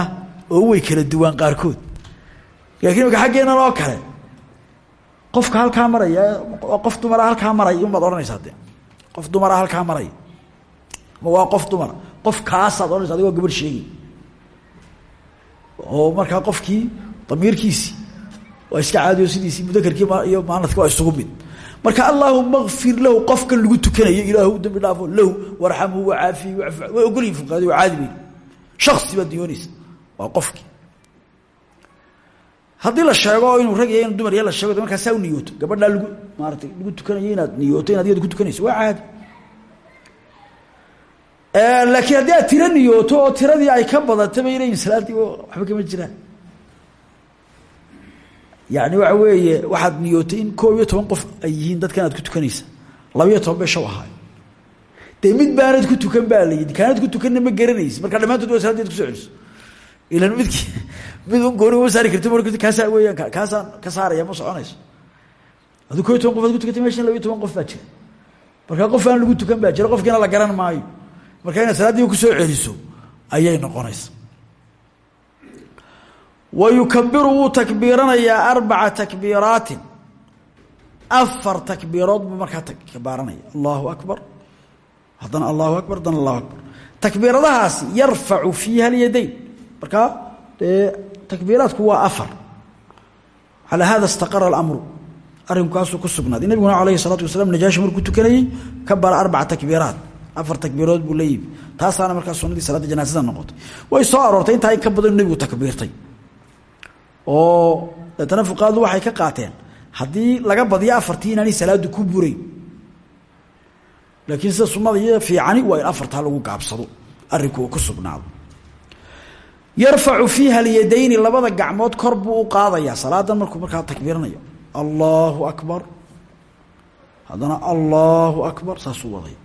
oo way kala duwaan qaarkood. Laakiin imaka xaggeennan oo kale qofka halkaa maraya qof dumara halkaa maray unbaad odhanaysaa qof dumara halkaa maraya ma waa qof dumara qof kaasaad odhanaysa adigoo gabar sheegi. Oo markaa qofkii damiirkiisii waa iska caadiyo sidiisii mudakarkii iyo muanadki waa isugu mid. Marka allaahuma kfir lahu qofkan lagu tukanayo ilaahu dambi dhaafo lahu warxamhu wacaafihi way ogolyihin fuqaadi waa caadi bay shaksi baad niyoonaysa waa qofkii. Haddii la sheego inuu rag yahay inu dumar ya la sheego markaasaa u niyooto. Gabadhaa lagu maaratay lagu tukanayo inaad niyooto inaad iyada ku tukanayso. Waa caadi laakiin haddii aad tiro niyooto oo tiradii ay ka badataba inayn salaaddii waxba kama jiraan. Yani waxa weeye waxaad niyootay in koob iyo toban qof ay yihiin dadkan aad ku tukanaysa. Labiyo toban bay shaw ahaay dee mid baanad ku tukan baa kaanad ku tukanna ma garanaysa. Marka dhammaantood waa saladeed ku soo celiso ilan midki mid un gooni uma saari karti mar kaasaa weyaan kaasaan ka saaraya ma soconayso. Aduu koob qof ku tukantay meeshan toban qof baa jira. Marka qof aan lagu tukan baa jira qofkiina la garan maayo marka inaad salaaddii ku soo celiso ayay noqonaysa. Wa yukabiru wuu takbiiranayaa arbaca takbiiraatin. Afar takbiirood buu markaa kabaaranaya allahu akbar. Haddana allahu akbar haddana allahu akbar. Takbiiradahaasi yarfacu fiiha alyadayn markaa dee takbiiraadku waa afar. Calaa hada istaqara alamru. Arrinkaasuu ku sugnaaday nebiguna alayhi salaatu wasalaam najaashi markuu tukanayey kabara arbaca takbiiraat afar takbiirood buu la yimi taasaana markaa sunadii salaadda janaasada noqotay. Way soo aroortay intaa in ka badan nebigu takbiirtay. Oo deetana fuqahadu waxay ka qaateen haddii laga badiyo afartii inaanay salaadu ku burayn laakiin sida sunada fiicani waa in lagu gaabsado arrinku uu ku sugnaado. Yarfacu fiiha alyadayni labada gacmood kor buu u qaadayaa. Salaadan markuu markaa takbiiranayo allahu akbar. Haddana allahu akbar saasuu waday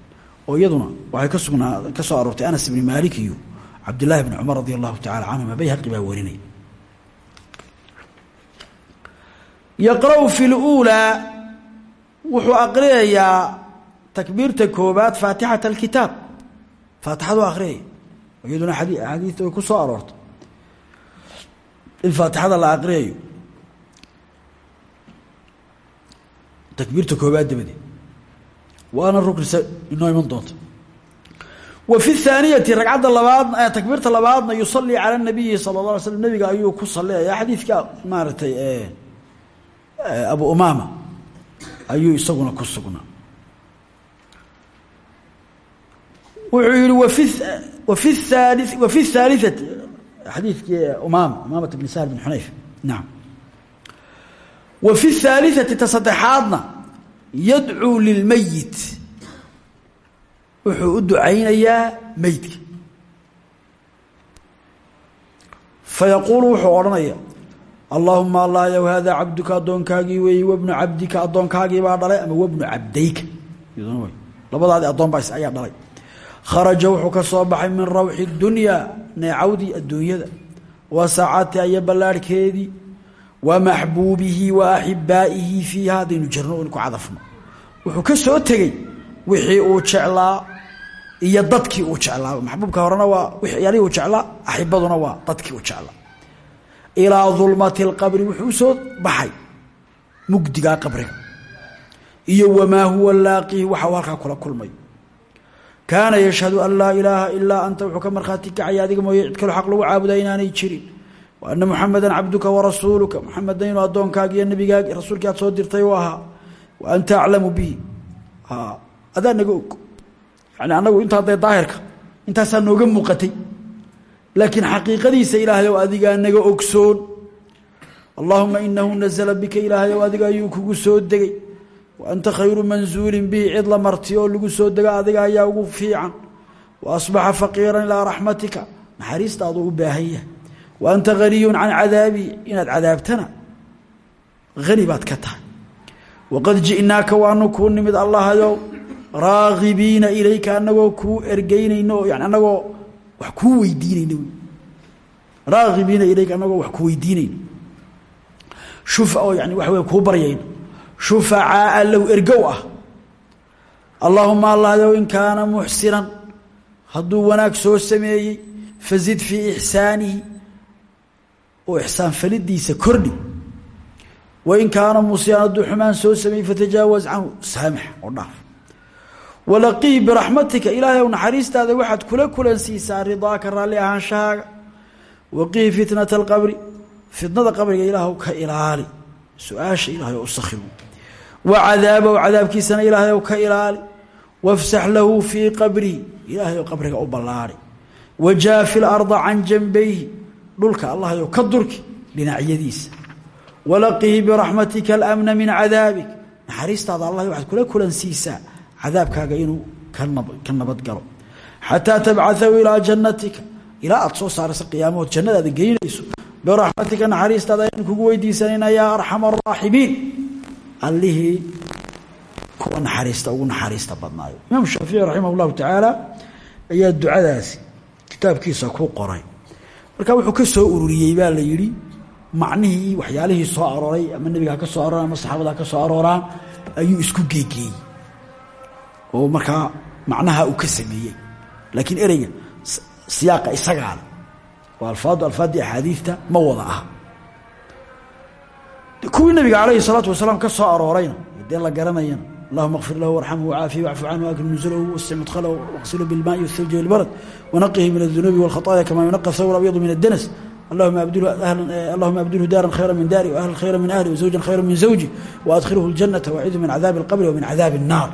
oo iyaduna waxay ka soo aroortay anas ibni maalik iyo cabdillaahi bni cumar radi allahu tacala canhuma bayhaqi baa warinaya yaqra'u fi luulaa wuxuu aqriyayaa takbiirta koobaad faatixata alkitaab. Faatixadu akhriyaya iyaduna axaadiista way ku soo aroortay in faatixada la aqriyayo. Takbiirta koobaad dabadeed waana ruknisa inoo iman doonta wa fi thaaniyati ragcadda labaadna takbiirta labaadna yusalii cala nabiyi sala la alay slm nabiga ayuu ku salinaya xadiidka maaratay abu umaama ayuu isaguna ku sugnaa. Wuxuu yihi wafi wafi thaali wafi thaaliati xadiidkii umaama umaamat bni sahl bn xunayf naam. Wa fi yadcuu lilmeyit. Wuxuu u ducaynayaa meydka fayaquulu wuxuu odhanaya allaahuma allah yow haadaa cabduka addoonkaagii weeye wabnu cabdika addoonkaagii baa dhalay ama wabnu cabdayka? Labadaadi addoon baa ayaa dhalay. Kharaja wuxuu ka soo baxay min rawxi dunyaa neecawdii adduunyada. Wa saacatiha iyo ballaarhkeedii wa maxbuubihi wa axibaa'ihi fiiha haddaynu jirno in ku cadafno wuxuu ka soo tegey wixii uu jeclaa iyo dadkii uu jeclaa maxbuubka horena waa yaalihii uu jeclaa axibaduna waa dadkii uu jeclaa ilaa dulmati اlqabri wuxuu iyo wamaa huwa laaqihi waxa uu kula kulmay kaana yashhadu an laa ilaaha ilaa anta wuxuu ka markhaati kacaya adiga mooye lagu caabudaa inaanay jirin ana muxameda cabduka warasuuluka muxamedna inuu addoonkaagi iyo nabigaagi rasuulkii soo dirtay u ahaa. Wa anta aclamu bihi adaa naga og. Yani anagu intaa dee daahirka intaasaa nooga muuqatay. Laakiin xaqiiqadiisa ilaahay ow adigaa naga ogsoon. Allaahuma inahu nazla bika ilaahay ow adiga ayuu kugu soo degay. Wa anta khayru mansuulin bihi cid la marti oo soo dego adiga ayaa ugu fiican. Wa asbaxa faqiiran ilaa raxmatika. Naxariistaadu u baahan wa anta haniyun can cadaabii inaad cadaabtana hani baad ka tahay. Waqad ji'naaka waanu kuu nimid allahayow raagibiina ilayka anagoo kuu ergeynayno yani anagoo wax kuu weydiinayno raagibiina ilayka anagoo wax ku weydiinayno. Shufa oo yani waxa wey kuu baryayno. Shufacaaa low ergow ah. Allaahuma in kaana muxsinan hadduu wanaag soo sameeyey fazid fii ixsaanihi oo ixsaan falidiisa kordhi. Wain kaana hadduu xumaan soo sameeyey fatajaawaz canhu saamix oo dhaaf. Walaqihi biraxmatika ilaahay ow naxariistaada waxaad kula kulansiisaa ridaaka raalli ahaanshahaaga waqihi fitnata alqabri fitnada qabriga ilaahw ka ilaali. Su'aasha ilahay oo u wa cadaabahu cadaabkiisana ilaahay ow ka ilaali. Wafsax lahu fii qabrihi ilaahay oo qabriga u ballaari. Wajaafi larda can janbayhi dhulka allahay oo ka durki dhinacyadiisa. Walaqihi biraxmatika alamna min cadaabik. Naxariistaada allah waxaad kula kulansiisaa cadaabkaaga inuu ka nabadgalo xataa tabcaثahu ilaa jannatika. Ilaa aad soo saaraysa qiyaamahood jannadaada geynayso biraxmatika naxariistaada ayaan kugu weydiisanayna yaa arxam araaximiin allihii kuwa naxariista ugu naxariista badnaayo. Imaam shaafici raximah tacaala ayaa ducadaasi kitaabkiisa ku qoray marka wuxuu ka soo ururiyey baa la yidhi macnihii waxyaalihii soo arooray ama nebiga ha ka soo arooraan ama saxaabada ha ka soo arooraan ayuu isku geegeeyey. Oo markaa macnaha uu ka sameeyey. Laakiin ereyga siyaaqa isagaale oo alfaadu alfaaddii axaadiidta ma wada aha. Kuwii nabiga calayhi salaatu wasalaam ka soo aroorayna dee la garanayana allahuma kfir lahu warxamhu wcaafihi wacfu canhu akrim nusulahu wasc mudklahu waqsilu bilmaai walthalji walbarad wanaqihi min adunuubi walkhataaya kama yunaqa thawr abyadu min addanas allahuma abdilhu daaran khayra min daari waahlan khayra min ahli wazawjan khayra min zawji waadkhilhu ljanata wacidu min cadaabi alqabri wamin cadaabi الnaar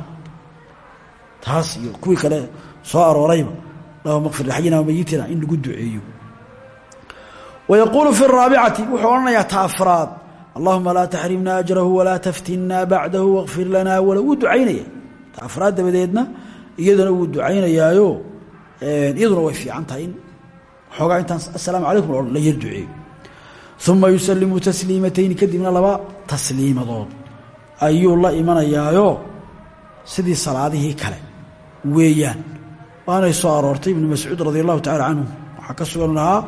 taas iyo kuwii kale soo aroorayba allahuma kfir xayina wamayitina in lagu duceeyo wayaquulu fi raabicati wuxuu odhanayaa ta afraad allahuma laa taxrimna ajrahu walaa taftinna bacdahu wاkfir lana wala wuu ducaynaya. Ta afraad dabadeedna iyadana wuu ducaynayaayo. Iyaduna way fiican tahay in xoogaa intaan asalaamu calaykum o la yar duceeyo. Uma yusalimu tasliimatayni kadibna laba tasliimadood ayuu la imanayaayo sidii salaadihii kale. Weeyaan waanay soo aroortay ibnu mascuud radi allahu tacala canhu waxaa ka sugan lahaa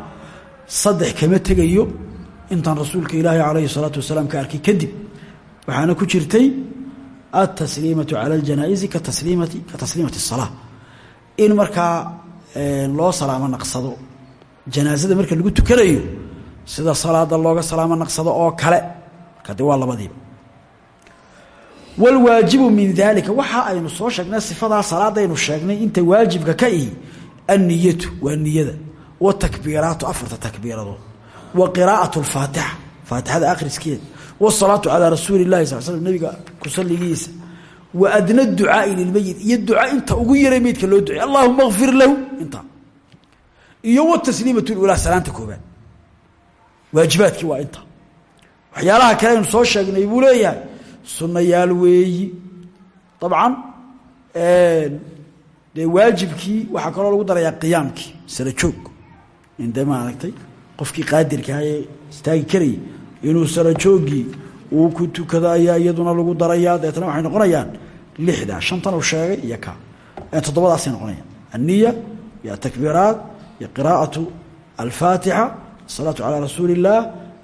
saddex kama tegayo intaan rasuulka ilaahi calayhi salaatu wasalaam ka arkay kadib waxaana ku jirtay altasliimatu cala aljanaa'izi ka tasliimati ka tasliimati الsalaa in markaa loo salaamo naqsado janaasada marka lagu tukanayo sida salaada looga salaamo naqsado oo kale marka de waa labadiiba wاlwaajibu min dalika waxa aynu soo sheegnay sifadaa salaadaynu sheegnay inta waajibka ka ihi anniyatu waa niyada watakbiiraatu afarta takbiiradood wa qiraa'aة اlfaatixa faatixada akhriskeeda wالsalaatu calىa rasuuli اlahi sal slm nabiga kusaligiisa wa adna ducaa'i lilmeyit iyo duca inta ugu yaray meydka loo ducey allahuma kfir lahu intaa iyo wtasliimat اlulaa salaanta koobaad waajibaadkii waa inta waxyaalaha kale aynu soo sheegnay buu leeyahay sunayaal weeyi dabcan dee waajibkii waxaa kaloo lagu darayaa qiyaamkii sala joog inde maaragtay qofkii qaadirkaha ee istaagi karayay inuu sala joogii uu ku tukado ayaa iyaduna lagu darayaa deetna waxay noqonayaan lixda shantan uu sheegay iyo ka. Toddobadaasay noqonayaan. Anniya iyo atakbiiraat iyo qiraa'atu alfaatixa asalaatu calaa rasuuli اllaah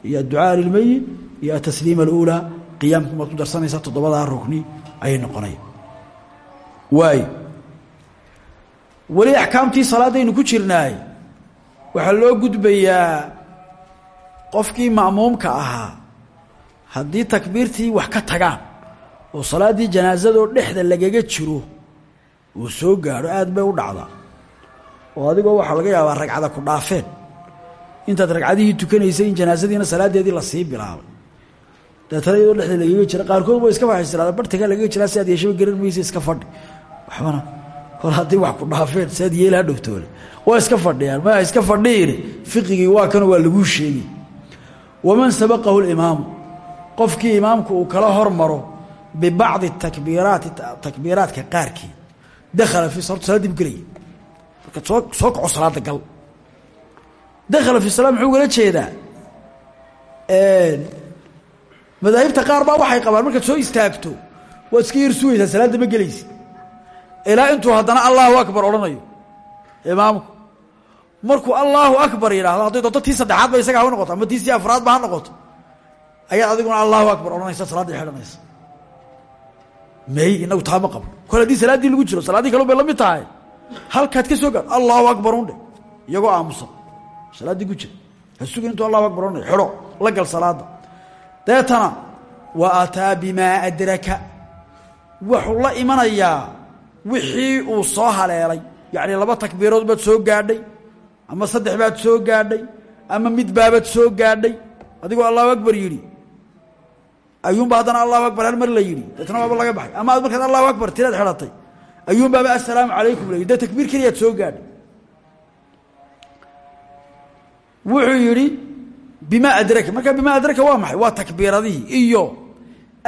iyo adducaa lilmeyit iyo atasliim aluulaa. Qiyaamku maad ku darsanaysaa toddobadaa rukni ayay noqonaya waay. Weli axkaamtii salaadaynu ku jirnaay waxaa loo gudbayaa qofkii ma'muumka ahaa. Haddii takbiirtii wax ka tagaan oo salaaddii janaazadoo dhexda lagaga jiro uu soo gaadho aad bay u dhacdaa. Oo adigoo waxaa laga yaabaa ragcada ku dhaafeen. Intaad ragcadihii tukanaysay in janaasadiina salaaddeedii la sii bilaabay. Deetana iyadoo dhexda lagaga jira qaarkood wa iska faxaysiraada bartakaa lagaga jiraa si aad yeeshaba garan maysa iska fadhi. Waxbana kol haddii wax ku dhaafeen si aad yeelaha dhowtoole waa iska fadhiyaan. Ma iska fadhiini fiqigii waa kan waa laguu sheegi waman sabaqahu اlimaamu qofkii imaamku uu kala hormaro bibacdi takbiiraati takbiiraadka qaarkii. Dakhala fii salatu salaadii bu gelaya marka soo soo gal. Dakhala fi salaa muxuu ugala jeedaa madaahibta qaar baa waxay qabaan. Markaad soo istaagto waad iska yar sugaysaa ilaa intuu haddana allahu akbar odhanayo. Imaamku markuu allahu akbar yidhaahdo hadday doonto tii saddexaad ba isaga noqoto ama tii si afraad ba noqoto. Ayaad adiguna allahu akbar odhanaysa salaaddii xidhanaysa may inagu taama qabo kol haddii salaaddii lagu jiro salaaddii kalun bay la tahay. Halkaad ka soo gaar allahu akbar undhe iyagoo aamusan salaaddii ku jira. Ha sugin intuu allahu akbar odhanay xidho la gal salaadda. Deetana wa ataa bimaa adraka. Wuxuu la imanayaa wixii uu soo haleelay. Yacnii laba takbiirood baad soo gaadhay ama saddex baad soo gaadhay ama mid baabaad soo gaadhay. Adigoo allahu akbar yidhi. Ayuunba haddana allahu akbar hal mar la yidhi. Deetna waaba laga baxay. Ama aad markaad allahu akbar tiraad xidhatay. Ayuunbaaba assalaamu calaykum la yidhi. Dee takbiir keliyaad soo gaadhay. Wuxuu yidhi bimaa adraka. Marka bimaa adraka waa maxay? Waa takbiiradihii. Iyo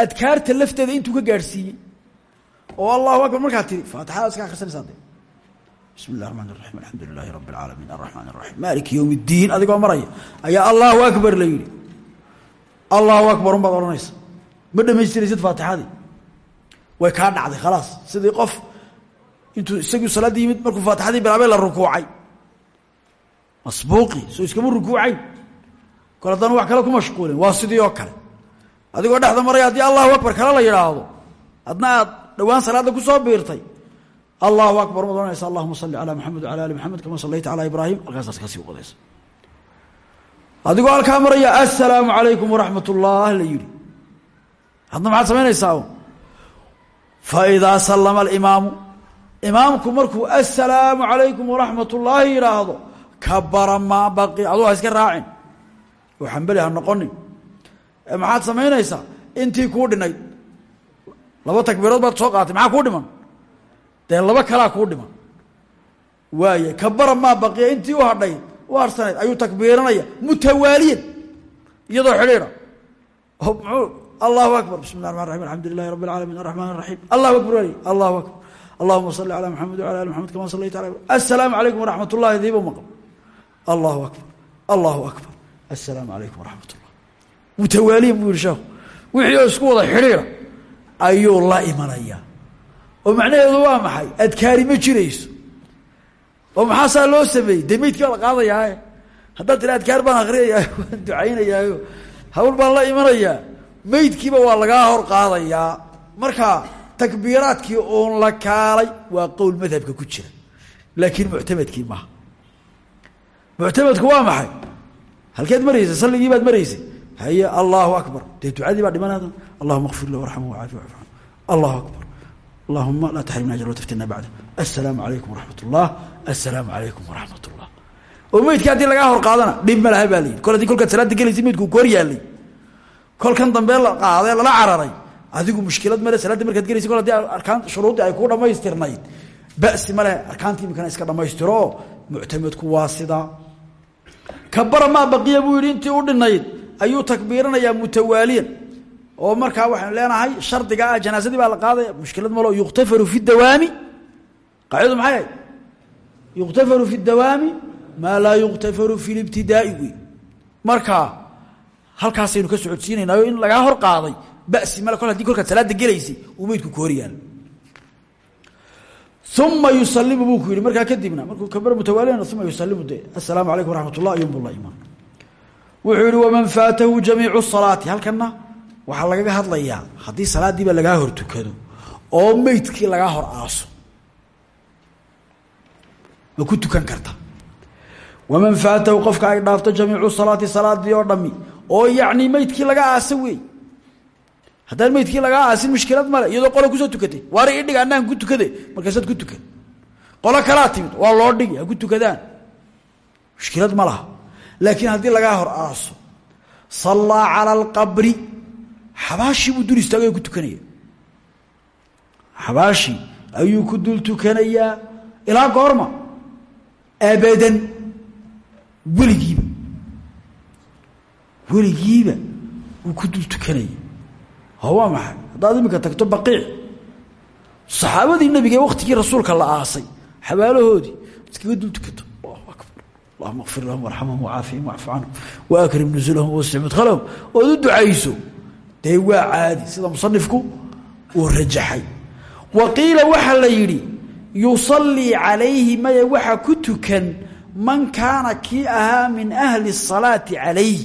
adkaarta lafteeda intuu ka gaadhsiiyey oo allahu akbar markaad tiri faatixada iska akhrisanaysaa de bismi illahi raxmaan raxiim alxamdu lilahi rabi maaliki yowm iddiin adigoo maraya ayaa allahu akbar la yidhi. Allahu akbar unbaad odhanaysa. Ma dhamaystiraysid faatixadii? Way kaa dhacday khalaas. Sidii qof intuu isagii salaadda yimid markuu faatixadii bilaabay la rukuucay. Masbuuqii soo iskama rukuucayn. Kol wax kale ku mashquulin waa sidii oo kale. Adigoo dhexda maraya haddii allahu akbar kale la yidhaahdo adna dhowaan salaadda ku soo biirtay. Allahu akbar umaad ohanaysa allahuma salli calaa maxamed wala ali maxamed kama sallayta calaa ibraahim halkaasaas ka sii wadaysa adigoo halkaa maraya assalaamu calaykum waraxmat ullah la hadna maxaad samaynaysaa fa idaa sallama alimaamu imaamku markuu assalaamu calaykum waraxmat ullaahi yidhaahdo kabara maa baqi. Aduu iska raacin. Oo xambeli ha noqonin. Maxaad samaynaysaa? Intii kuu dhinayd laba takbiirood baad soo qaatay maxaa kuu dhiman? Dee laba kalaa kuu dhiman. Waaya kabara maa baqiya intii u hadhayd u harsanayd ayuu takbiiranaya mutawaaliyan iyadoo xidhiidha. Oo muxuu? Allahu akbar. Bismi llah raman raxim alxamdu lilahi rabi alcalamin araxmaan araxiim allahu akbar waali allahu akbar. Allahuma salli calaa maxamed wala ali maxamed kama sallayta ala assalaamu calaykum waraxmat ullahi diiba maqal allahu akbar. Allahu akbar. Assalaamu calaykum waraxmat ullah mutawaaliyan buu yihi sheekhu. Wixii oo isku wada xidhiidha ayuu la imanayaa. oo macnaheedu waa maxay? adkaari ma jirayso. oo maxaasaa loo sameeyey? dee meydkii la qaadayaae haddaad tira adkaar baan akriyayaayo waan ducaynayaayo. hawl baan la imanayaa. meydkiiba waa lagaa hor qaadayaa. marka takbiiraadkii oon la kaalay waa qowl madhabka ku jira. laakiin muctamadkii maaha. muctamadku waa maxay? halkeed maraysay salligii baad maraysay haye allahu akbar. dee ducadii baa dhimanada allahuma kfir lah warxamhu wcaafi wacfu canhu allahu akbar. Allahuma laa taxrimna ajr wataftina bacda assalaamu calaykum waraxmat ullah assalaamu calaykum waraxmat ullah oo meydka haddii lagaa hor qaadana dhib ma laha baa la yidhi. Kol haddii kolkaad salaada gelaysa meydku ku hor yaallay kolkan dambe la qaaday lala cararay. Adigu mushkilad male salaadda markaad gelaysa kol haddii arkaan shuruuddii ay ku dhamaystirnayd ba'si ma leh arkaantii imikana iska dhamaystiro muctamadku waa sidaa kabara maa baqiya buu yidhi intii u dhinayd ayuu takbiiranayaa mutawaaliyan oo markaa waxaynu leenahay shardiga ah janaasadii baa la qaadaya mushkilad malo yukhtafaru fi dawaami. Qaacidadu maxay? Yukhtafaru fi dawaami maa laa yukhtafaru fi libtidaa'i wey marka halkaasaynu ka socodsiinaynaao in lagaa hor qaaday basi male kol haddii kolkaad salaada gelaysay uu meydku ka hor yaalo uma yusalimu ku kadibna markuu kabar mutawaalina uma yusalimu de assalaamu calaykum waraxmat ullah ayuunbu la wuxuu yihi waman faatahu jamiicu salaati. Halkana waxaa lagaga hadlayaa haddii salaadiiba lagaa hor tukado oo meydkii lagaa hor aaso. Ma ku tukan karta. Waman faatahu qofka ay dhaafto jamiicu salaati salaadii oo dhami oo yacni meydkii laga aasa wey haddaan meydkii lagaa aasin mushkilad male iyadoo qola ku soo tukatay. Waari idhiga anaan ku tukade markaasaad ku tukan qolo kalaa timid waa loo dhigi ku tukadaan. Mushkilad ma laha. Laakiin haddii lagaa hor aaso sallaa cala alqabri xabaashii buu dul istaagay ku tukanaya. Xabaashii ayuu ku dul tukanayaa ilaa goorma abadan weligiiba. Weligiiba wuu ku dul tukanaya. Waa maxay? Haddaad iminka tagto baqiic. Saxaabadii nebiga ee waktigii rasuulka la aasay xabaalahoodii iskaga dul tukato allahuma kfir lahum warxamhum wacaafihim wacfu canhum. Waakrim nusulahum wasix mudkhalahum ood u ducayso dee waa caadi. Sida musanifku uu rajaxay. Wa qiila la yidhi yusallii calayhi maya waxa ku tukan man kaana kii ahaa min ahli الsalaati calayh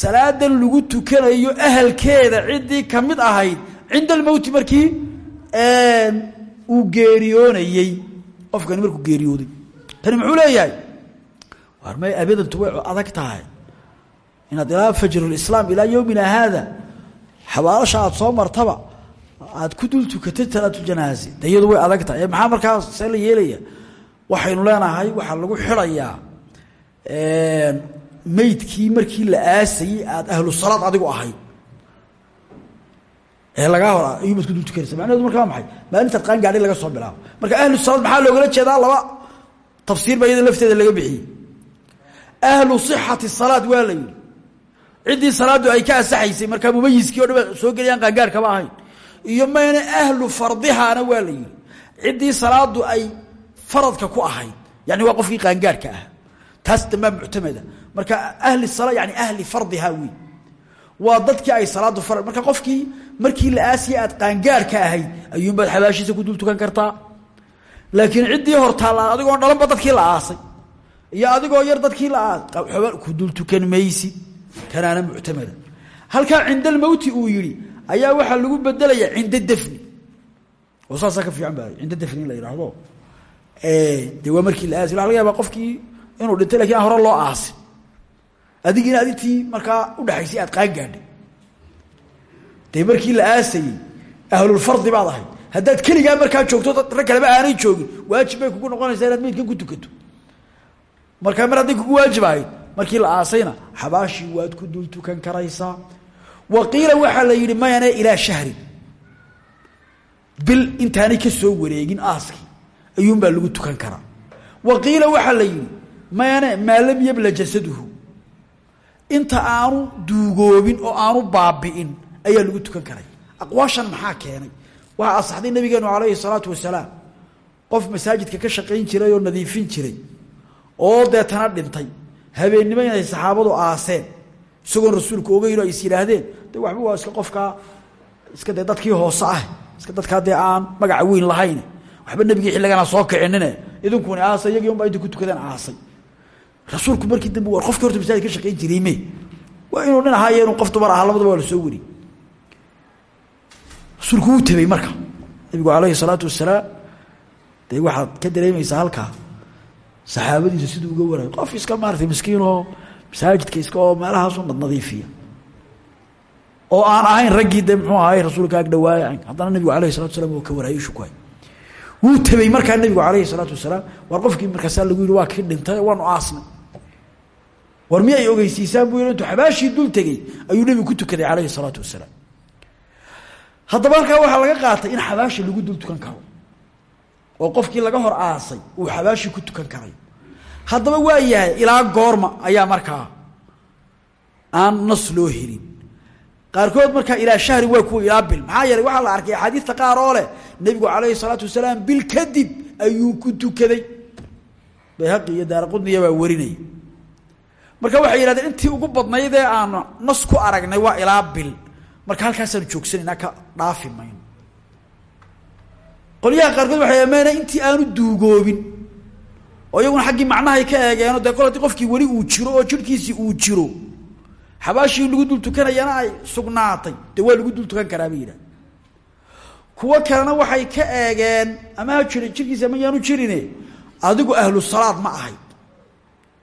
salaadan lagu tukanayo ahalkeeda ciddii ka mid ahayd cinda almowti markii uu geeriyoonayey qofkani markuu geeriyooday. Tani muxuu leeyahay? War may abadantu way adag tahay inaad ilaa fajrulislaam ilaa yowmina haada xabaalasha soo martaba aad ku dul tukatay salaatuljanaazi de iyadu way adag tahay. Maxaa markaa see la yeelaya? Waxaynu leenahay waxaa lagu xidhayaa meydkii markii la aasayey aad ahlu salaad adigu ahayd. Ee lagaa hor ayuubaad ku dul tukanaysa macnaheedu marka waa maxay? Maalintaad qaan gaadhay laga soo bilaabo. Marka ahlu salaad maxaa loogala jeedaa? Laba tafsiir baa lafteeda laga bixiyey. Ahlu sixati salaad waa ciddii salaaddu ay ka asaxaysay markaa mumayiskii o dhan soo gelayaan qaangaarkaba ahayn. Iyo mayna ahlu fardihaana waa la yidhi salaadu ay faradka ku ahayd. Yani waa qofkii qaangaarka ah. Taas dambaa muctamada. Marka ahli sala yani ahli fardiha wey waa dadkii ay salaadu far marka qofkii markii la aasiya aad qaangaarka ahayd ayuunbaad xabaashiisa ku dul tukan kartaa. Laakiin ciddii hortaalla adigoon dhalanba dadkii la aasay iyo adigoo yar dadkii la aas ku dul tukan maysid kanaana muctamada halkaa cinda almowti uu yihi ayaa waxaa lagu bedelaya cinda dafni. Oo saasaa ka fiican ba cinda dafni in la yidhaahdo de waa markii la aasi qofkii inuu dhintay laakiin hore loo aasin. Adigiina adintii markaa udhexaysay aad qaan gaadhay. Dee markii la aasayey ahlulfardi baad ahayd. Haddaad keligaa markaa joogto rag kaleba aanay joogin waajib bay kugu noqonaysaa inaad meydkan ku tukato. Markaa mar hadday kugu waajib ahayd markii la aasayna xabaashii waad ku dul tukan karaysaa wa qiila waxaa la yidhi mayane ilaa shahrin. Bil intaanay ka soo wareegin aaskii ayuunbaa lagu tukan karaa. Wa qiila la yidhi mayane maa lam yabla jasaduhu. Inta aanu duugoobin oo aanu baabi'in ayaa lagu tukan karay. Aqwaashan maxaa keenay? Waxaa asaxday nabigeenu calayhi salaatu wasalaam qof masaajidka ka shaqayn jiray oo nadiifin jiray oo deetana dhintay habeennimo inay saxaabadu aaseen isagoon rasuulku ogeyn oo is yidhaahdeen. De waxba waa iska qofkaa iska dadkii hoose ah iska dadkaa dee aan magaca weyn lahayn. Waxba nebigii xilligana soo kicinine idinkuni aasay iyagii unbaa ku tukadeen aasay. Rasuulku markii dambe war qofkii horta masaajid ka shaqayn jiray waa inuu nin ahaayo inuu qof dumar aha waa la soo weri rasuulku wuu tabay marka. Nabigu calayhi salaatu wasalaam dee waxaad ka dareemaysaa halkaa saxaabadiisa siduu uga warayo qof iska maaratay miskiinoo masaajidka iska oo meelahaasu nadiifiya. Oo aan ahayn raggii dee muxuu ahay rasuulka ag dhawaaya haddana nabigu alayhi salatu wasalaam oo ka waraayo ishu ku hay wuu tabay markaa nabigu alayhi salaatu wasalaam war qofkii markaasaa lagu yihi waa kii dhintay waanu aasnay. War mi ay ogeysiisaan? buu yii intuu xabaashii dul tegey ayuu nebigu ku tukaday calayhi salaatu wasalaam. Haddaba halkaa waxaa laga qaatay in xabaashi lagu dul tukan karo oo qofkii laga hor aasay uu xabaashii ku tukan karay. Haddaba waa yahay ilaa goorma ayaa markaa aan nas loo helin. Qaarkood markaa ilaa shahri waa kuwa ilaa bil. Maxaa yeelay waxaa la arkay axaadiista qaar oo leh nebigu calayhi salaatu wasalaam bil kadib ayuu ku tukaday. Bayhaqi iyo daaraqudniya baa warinaya marka waxay yidhahdeen intii ugu badnaydee aanu nas ku aragnay waa ilaa bil. Marka halkaasaanu joogsanaynaa ka dhaafi mayno qolyaha qaarkood waxay ameenay intii aanu duugoobin. Oo iyaguna xaggii macnahay ka eegeeno dee qofkii weli uu jiro oo jirhkiisii uu jiro. Xabaashii lagu dul tukanayana ay sugnaatay. Dee lagu dul tukan karaa bay yidhahda waxay ka eegeen ama ha jirin jirkiisi ama jirine. Adigu ahlu salaad ma ahayd.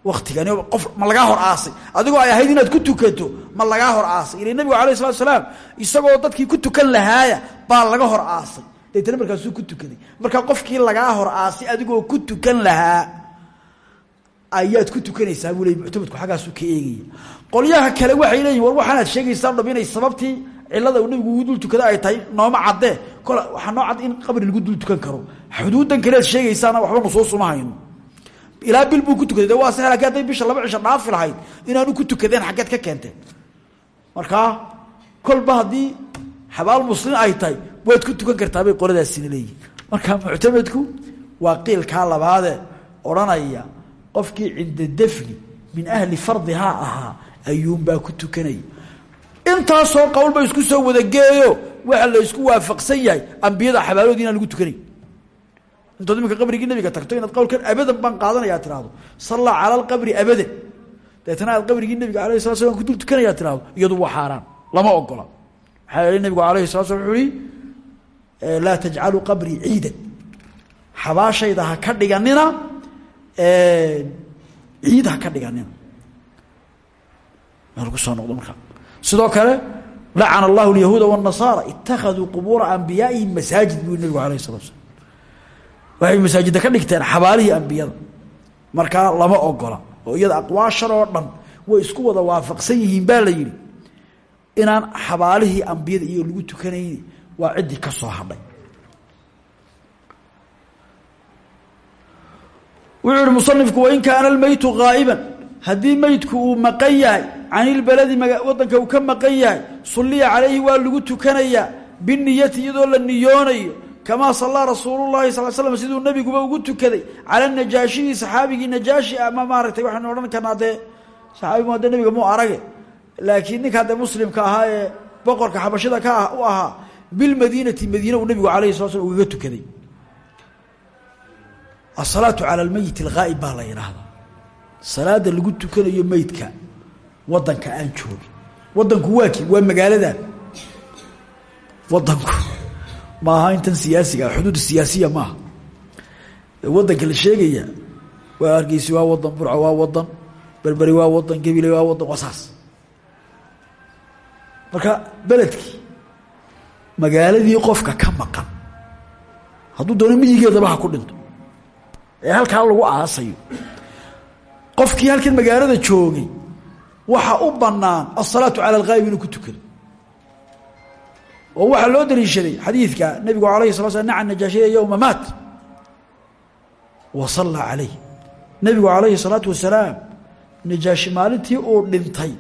Waktigani qof ma lagaa hor aasay. Adigoo ay ahayd inaad ku tukato ma lagaa hor aasay. Ila nabigu alayh salaam isagoo dadkii ku tukan lahaaya baa laga hor aasay deetana markaasuu ku tukaday. Marka qofkii lagaa hor aasay adigoo ku tukan lahaa ayaad ku tukanaysaa buu ley muctamadku xaggaasu ka eegaya. Qolyaha kale waxay leeyihiin war waxaanaad sheegaysaa inay sababtii cilada uu nabigu ugu dul ay tahay nooma caddee kole waxaa noo cad in qabri lagu dul karo. Xuduuddan kalead sheegaysaana waxba nusuusuma hayno ilaa bil buu ku tukaday. Waa laakiin hadday bisha laba cisho dhaafi lahayd inaanu ku tukadeen xaggeed ka keenteen markaa kolba haddii xabaal muslim ay tahay waad ku tukan kartaa bay qoladaasina leeyihiin marka muctamadku waa qiilkaa labaade odhanaya qofkii cinda dafni min ahli fardihaa ahaa ayuunbaa ku tukanaya. Intaasoo qowl ba isku soo wadageeyo waxa la isku waafaqsan yahay ambiyada xabaaloodi inaan lagu tukanay intood iminka qabrigii nabiga tagto inaad qowlkan abadan baan qaadanaya tirahdo salla cala alqabri abadan. Deetana aad nabiga alayh sala dul tukanaya tirahdo iyadu waa xaaraan lama ogola maxaa yeelay nabigu alayhi wuxuu ihi laa tajcaluu qabrii ciidan. Xabaashayda ha ka dhiganina ciid ha ka dhiganina. Lagu soo noqdo markaa sidoo kale lacana allahu alyahuuda wاnnasaara itakaduu qubuura anbiyaa'ihim masaajid buu nabigu alayh salatu slam waxay masaajidda ka dhigteen xabaalihii ambiyada oo iyada aqwaashan oo dhan way isku wada waafaqsan yihiin baa la yidhi inaan xabaalihii ambiyada iyo lagu tukanayni waa ciddii ka soo hadhay. Wuxuu ihi musanifku wain kaana almeytu haa'iban haddii meydku uu maqan yahay canilbaladi wadanka uu ka maqan yahay sulliya calayhi waa lagu tukanayaa biniyati iyadoo la niyoonayo. Kamaa sallaa rasuulullahi sal slam siduu nebiguba ugu tukaday cala najaashiyi saxaabigii najaashi ama maaragtay waxaynu odhan karnaa dee saxaabigu hadee nebiga muu arage. Laakiin ninkaa dee muslimka ahaa ee boqorka xabashida ka u ahaa bilmadiinati madiine uu nebigu alayhi sala slam ugaga tukaday. Asalaatu cala almeyit alghaa'ib baa la yidhaahdaa salaada lagu tukanayo meydka wadanka aan joogin. Wadanku waa ki waa magaaladan. Wadanku maaha intan siyaasiga xuduud siyaasiya maaha wadanka la sheegaya waa hargeysi waa wadan burco waa wadan berberi waa wadan gebile waa wadan waa marka beledkii magaaladii qofka ka maqan. Hadduu doono miyigeedaba ha ku dhinto. Ee halkaa lagu aasayo. Qofkii halkan magaalada joogay waxa u banaan asalaatu cala alghaayib inuu ku tukado. Oo waxaa loo daliishaday xadiidka nabigu alayhi sala slam naca najaashiya yowma maat. Wa sallaa calayh nebigu calayhi salaatu wasalaam najaashi maalintii uu dhintay.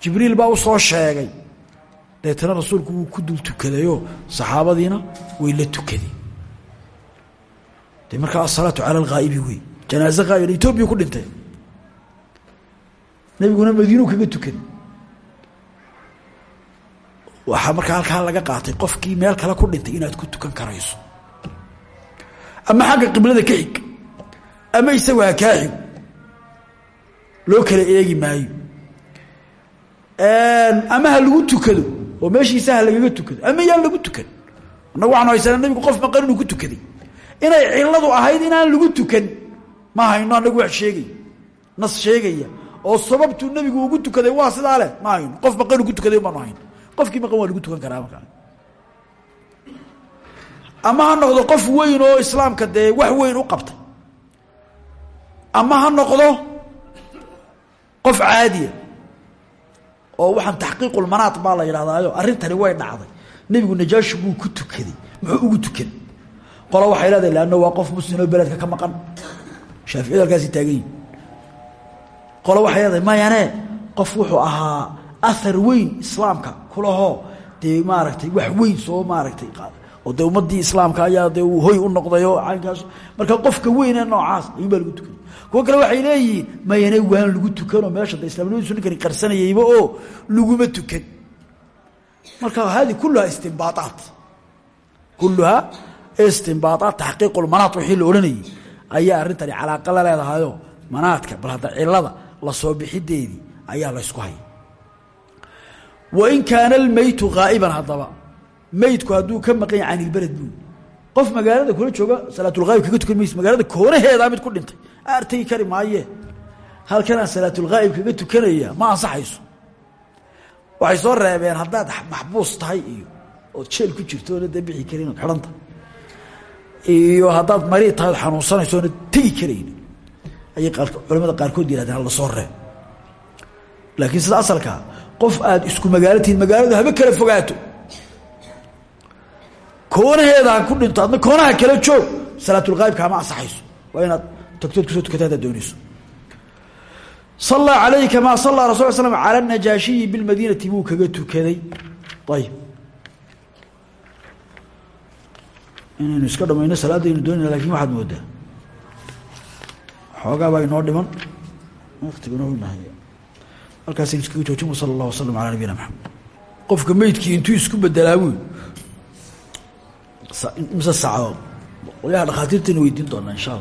Jibriil baa u soo sheegay deetana rasuulku wuu ku dul tukadayoo saxaabadiina way la tukadeen de markaa asalaatu cala alghaa'ibi wey janaaze haayib etoobiya ku dhintay. Nebiguna madiinuu kaga tukaday waxaa markaa halkaa laga qaatay qofkii meel kale ku dhintay inaad ku tukan karayso. Ama xagga qiblada ka xig. Ama isagu ha kaa loo kala eegi maayo. Ama ha lagu tukado oo meeshiisa ha lagaga tukado ama yaan lagu tukan. Annagu waxaanu haysana nebigu qof maqan inuu ku tukaday. Inay ciladu ahayd inaan lagu tukan ma hayno annagu wax sheegay nas sheegaya oo sababtuu nebigu ugu tukaday waa sidaa leh ma hayno. Qof maqan uu ku tukaday baanu hayno. Qofkii maqan waa lagu tukan karaa markaa ama ha qof weyn oo islaamka dee wax weyn u qabtay ama ha qof caadiya oo waxaan taxqiiqulmanaat baa la yidhahdaayo arrintani way dhacday. Nebigu najaashi buu ku tukaday. Muxuu ugu tukaday qola waxay leedahay leanna waa qof muslimoo beledka ka maqan. Shaaficiyadu halkaasi taagan yihiin qola waxay leedahay mayane qof wuxuu ahaa ahar weyn islaamka kulahoo dee wax weyn soo maaragtay oo dee ummadii islaamka ayaa dee uu hoy u noqday oo caynkaas marka qofka weynee noocaas ayuun baa lagu tukanay kuwo kale waxay leeyihiin mayane waan lagu tukanoo meesha de islamnimadiisu ninkani qarsanayeyba oo laguma tukan. Marka hadi kuluhaa istinbaaaat kuluhaa istinbaaaat taxqiiqulmanaat wixii la odhanayay ayaa arrintani calaaqa la leedahayo manaadka bal hadda cilada la soo bixideedii ayaa laysku haya wain kaana almeytu haa'iban haddaba meydku hadduu ka maqan yahy can ilbeled buuli qof magaalada kula jooga salaatulghaayib kaga tukan mayse magaalada koonaheedaa mid ku dhintay. Aar tegi kari maayee halkanaan salaatulghaayib kaga tukanaya ma ansaxayso. Waxay soo reebeen haddaad maxbuus tahay iyo ood jeel ku jirto oona dee karin ood xidhan tahay. Iyo haddaad tahay od xanuunsanayso oona tegi karayni ayay culamada qaarkood yihahdeen hala soo reeb laakiin sida asalkaa qof aad isku magaalo tihiin haba kala fogaato koonaheeda ha ku dhinto adna koonaha kala joog salaatulghaayibka hama ansaxayso. Waa inaad tagtood ku soo tukata haddaad doonayso. Sallaa calayhi kamaa sallaa rasul l slm cala najaashiyi bilmadiinati buu kaga tukaday. Ayib inaynu iska dhamayno salaadaynu doonayna laakiin waxaad moodaa. Xoogaa baa inoo dhiman. Waktiguna nahay. Halkaasaynu iskaga joojin wa sala allah wasalam ala nabiyina maxamed qofka meydkii intuu isku bedelaa mise sacadood qolyaha dhakhaatiirtayna weydiin doonaa insha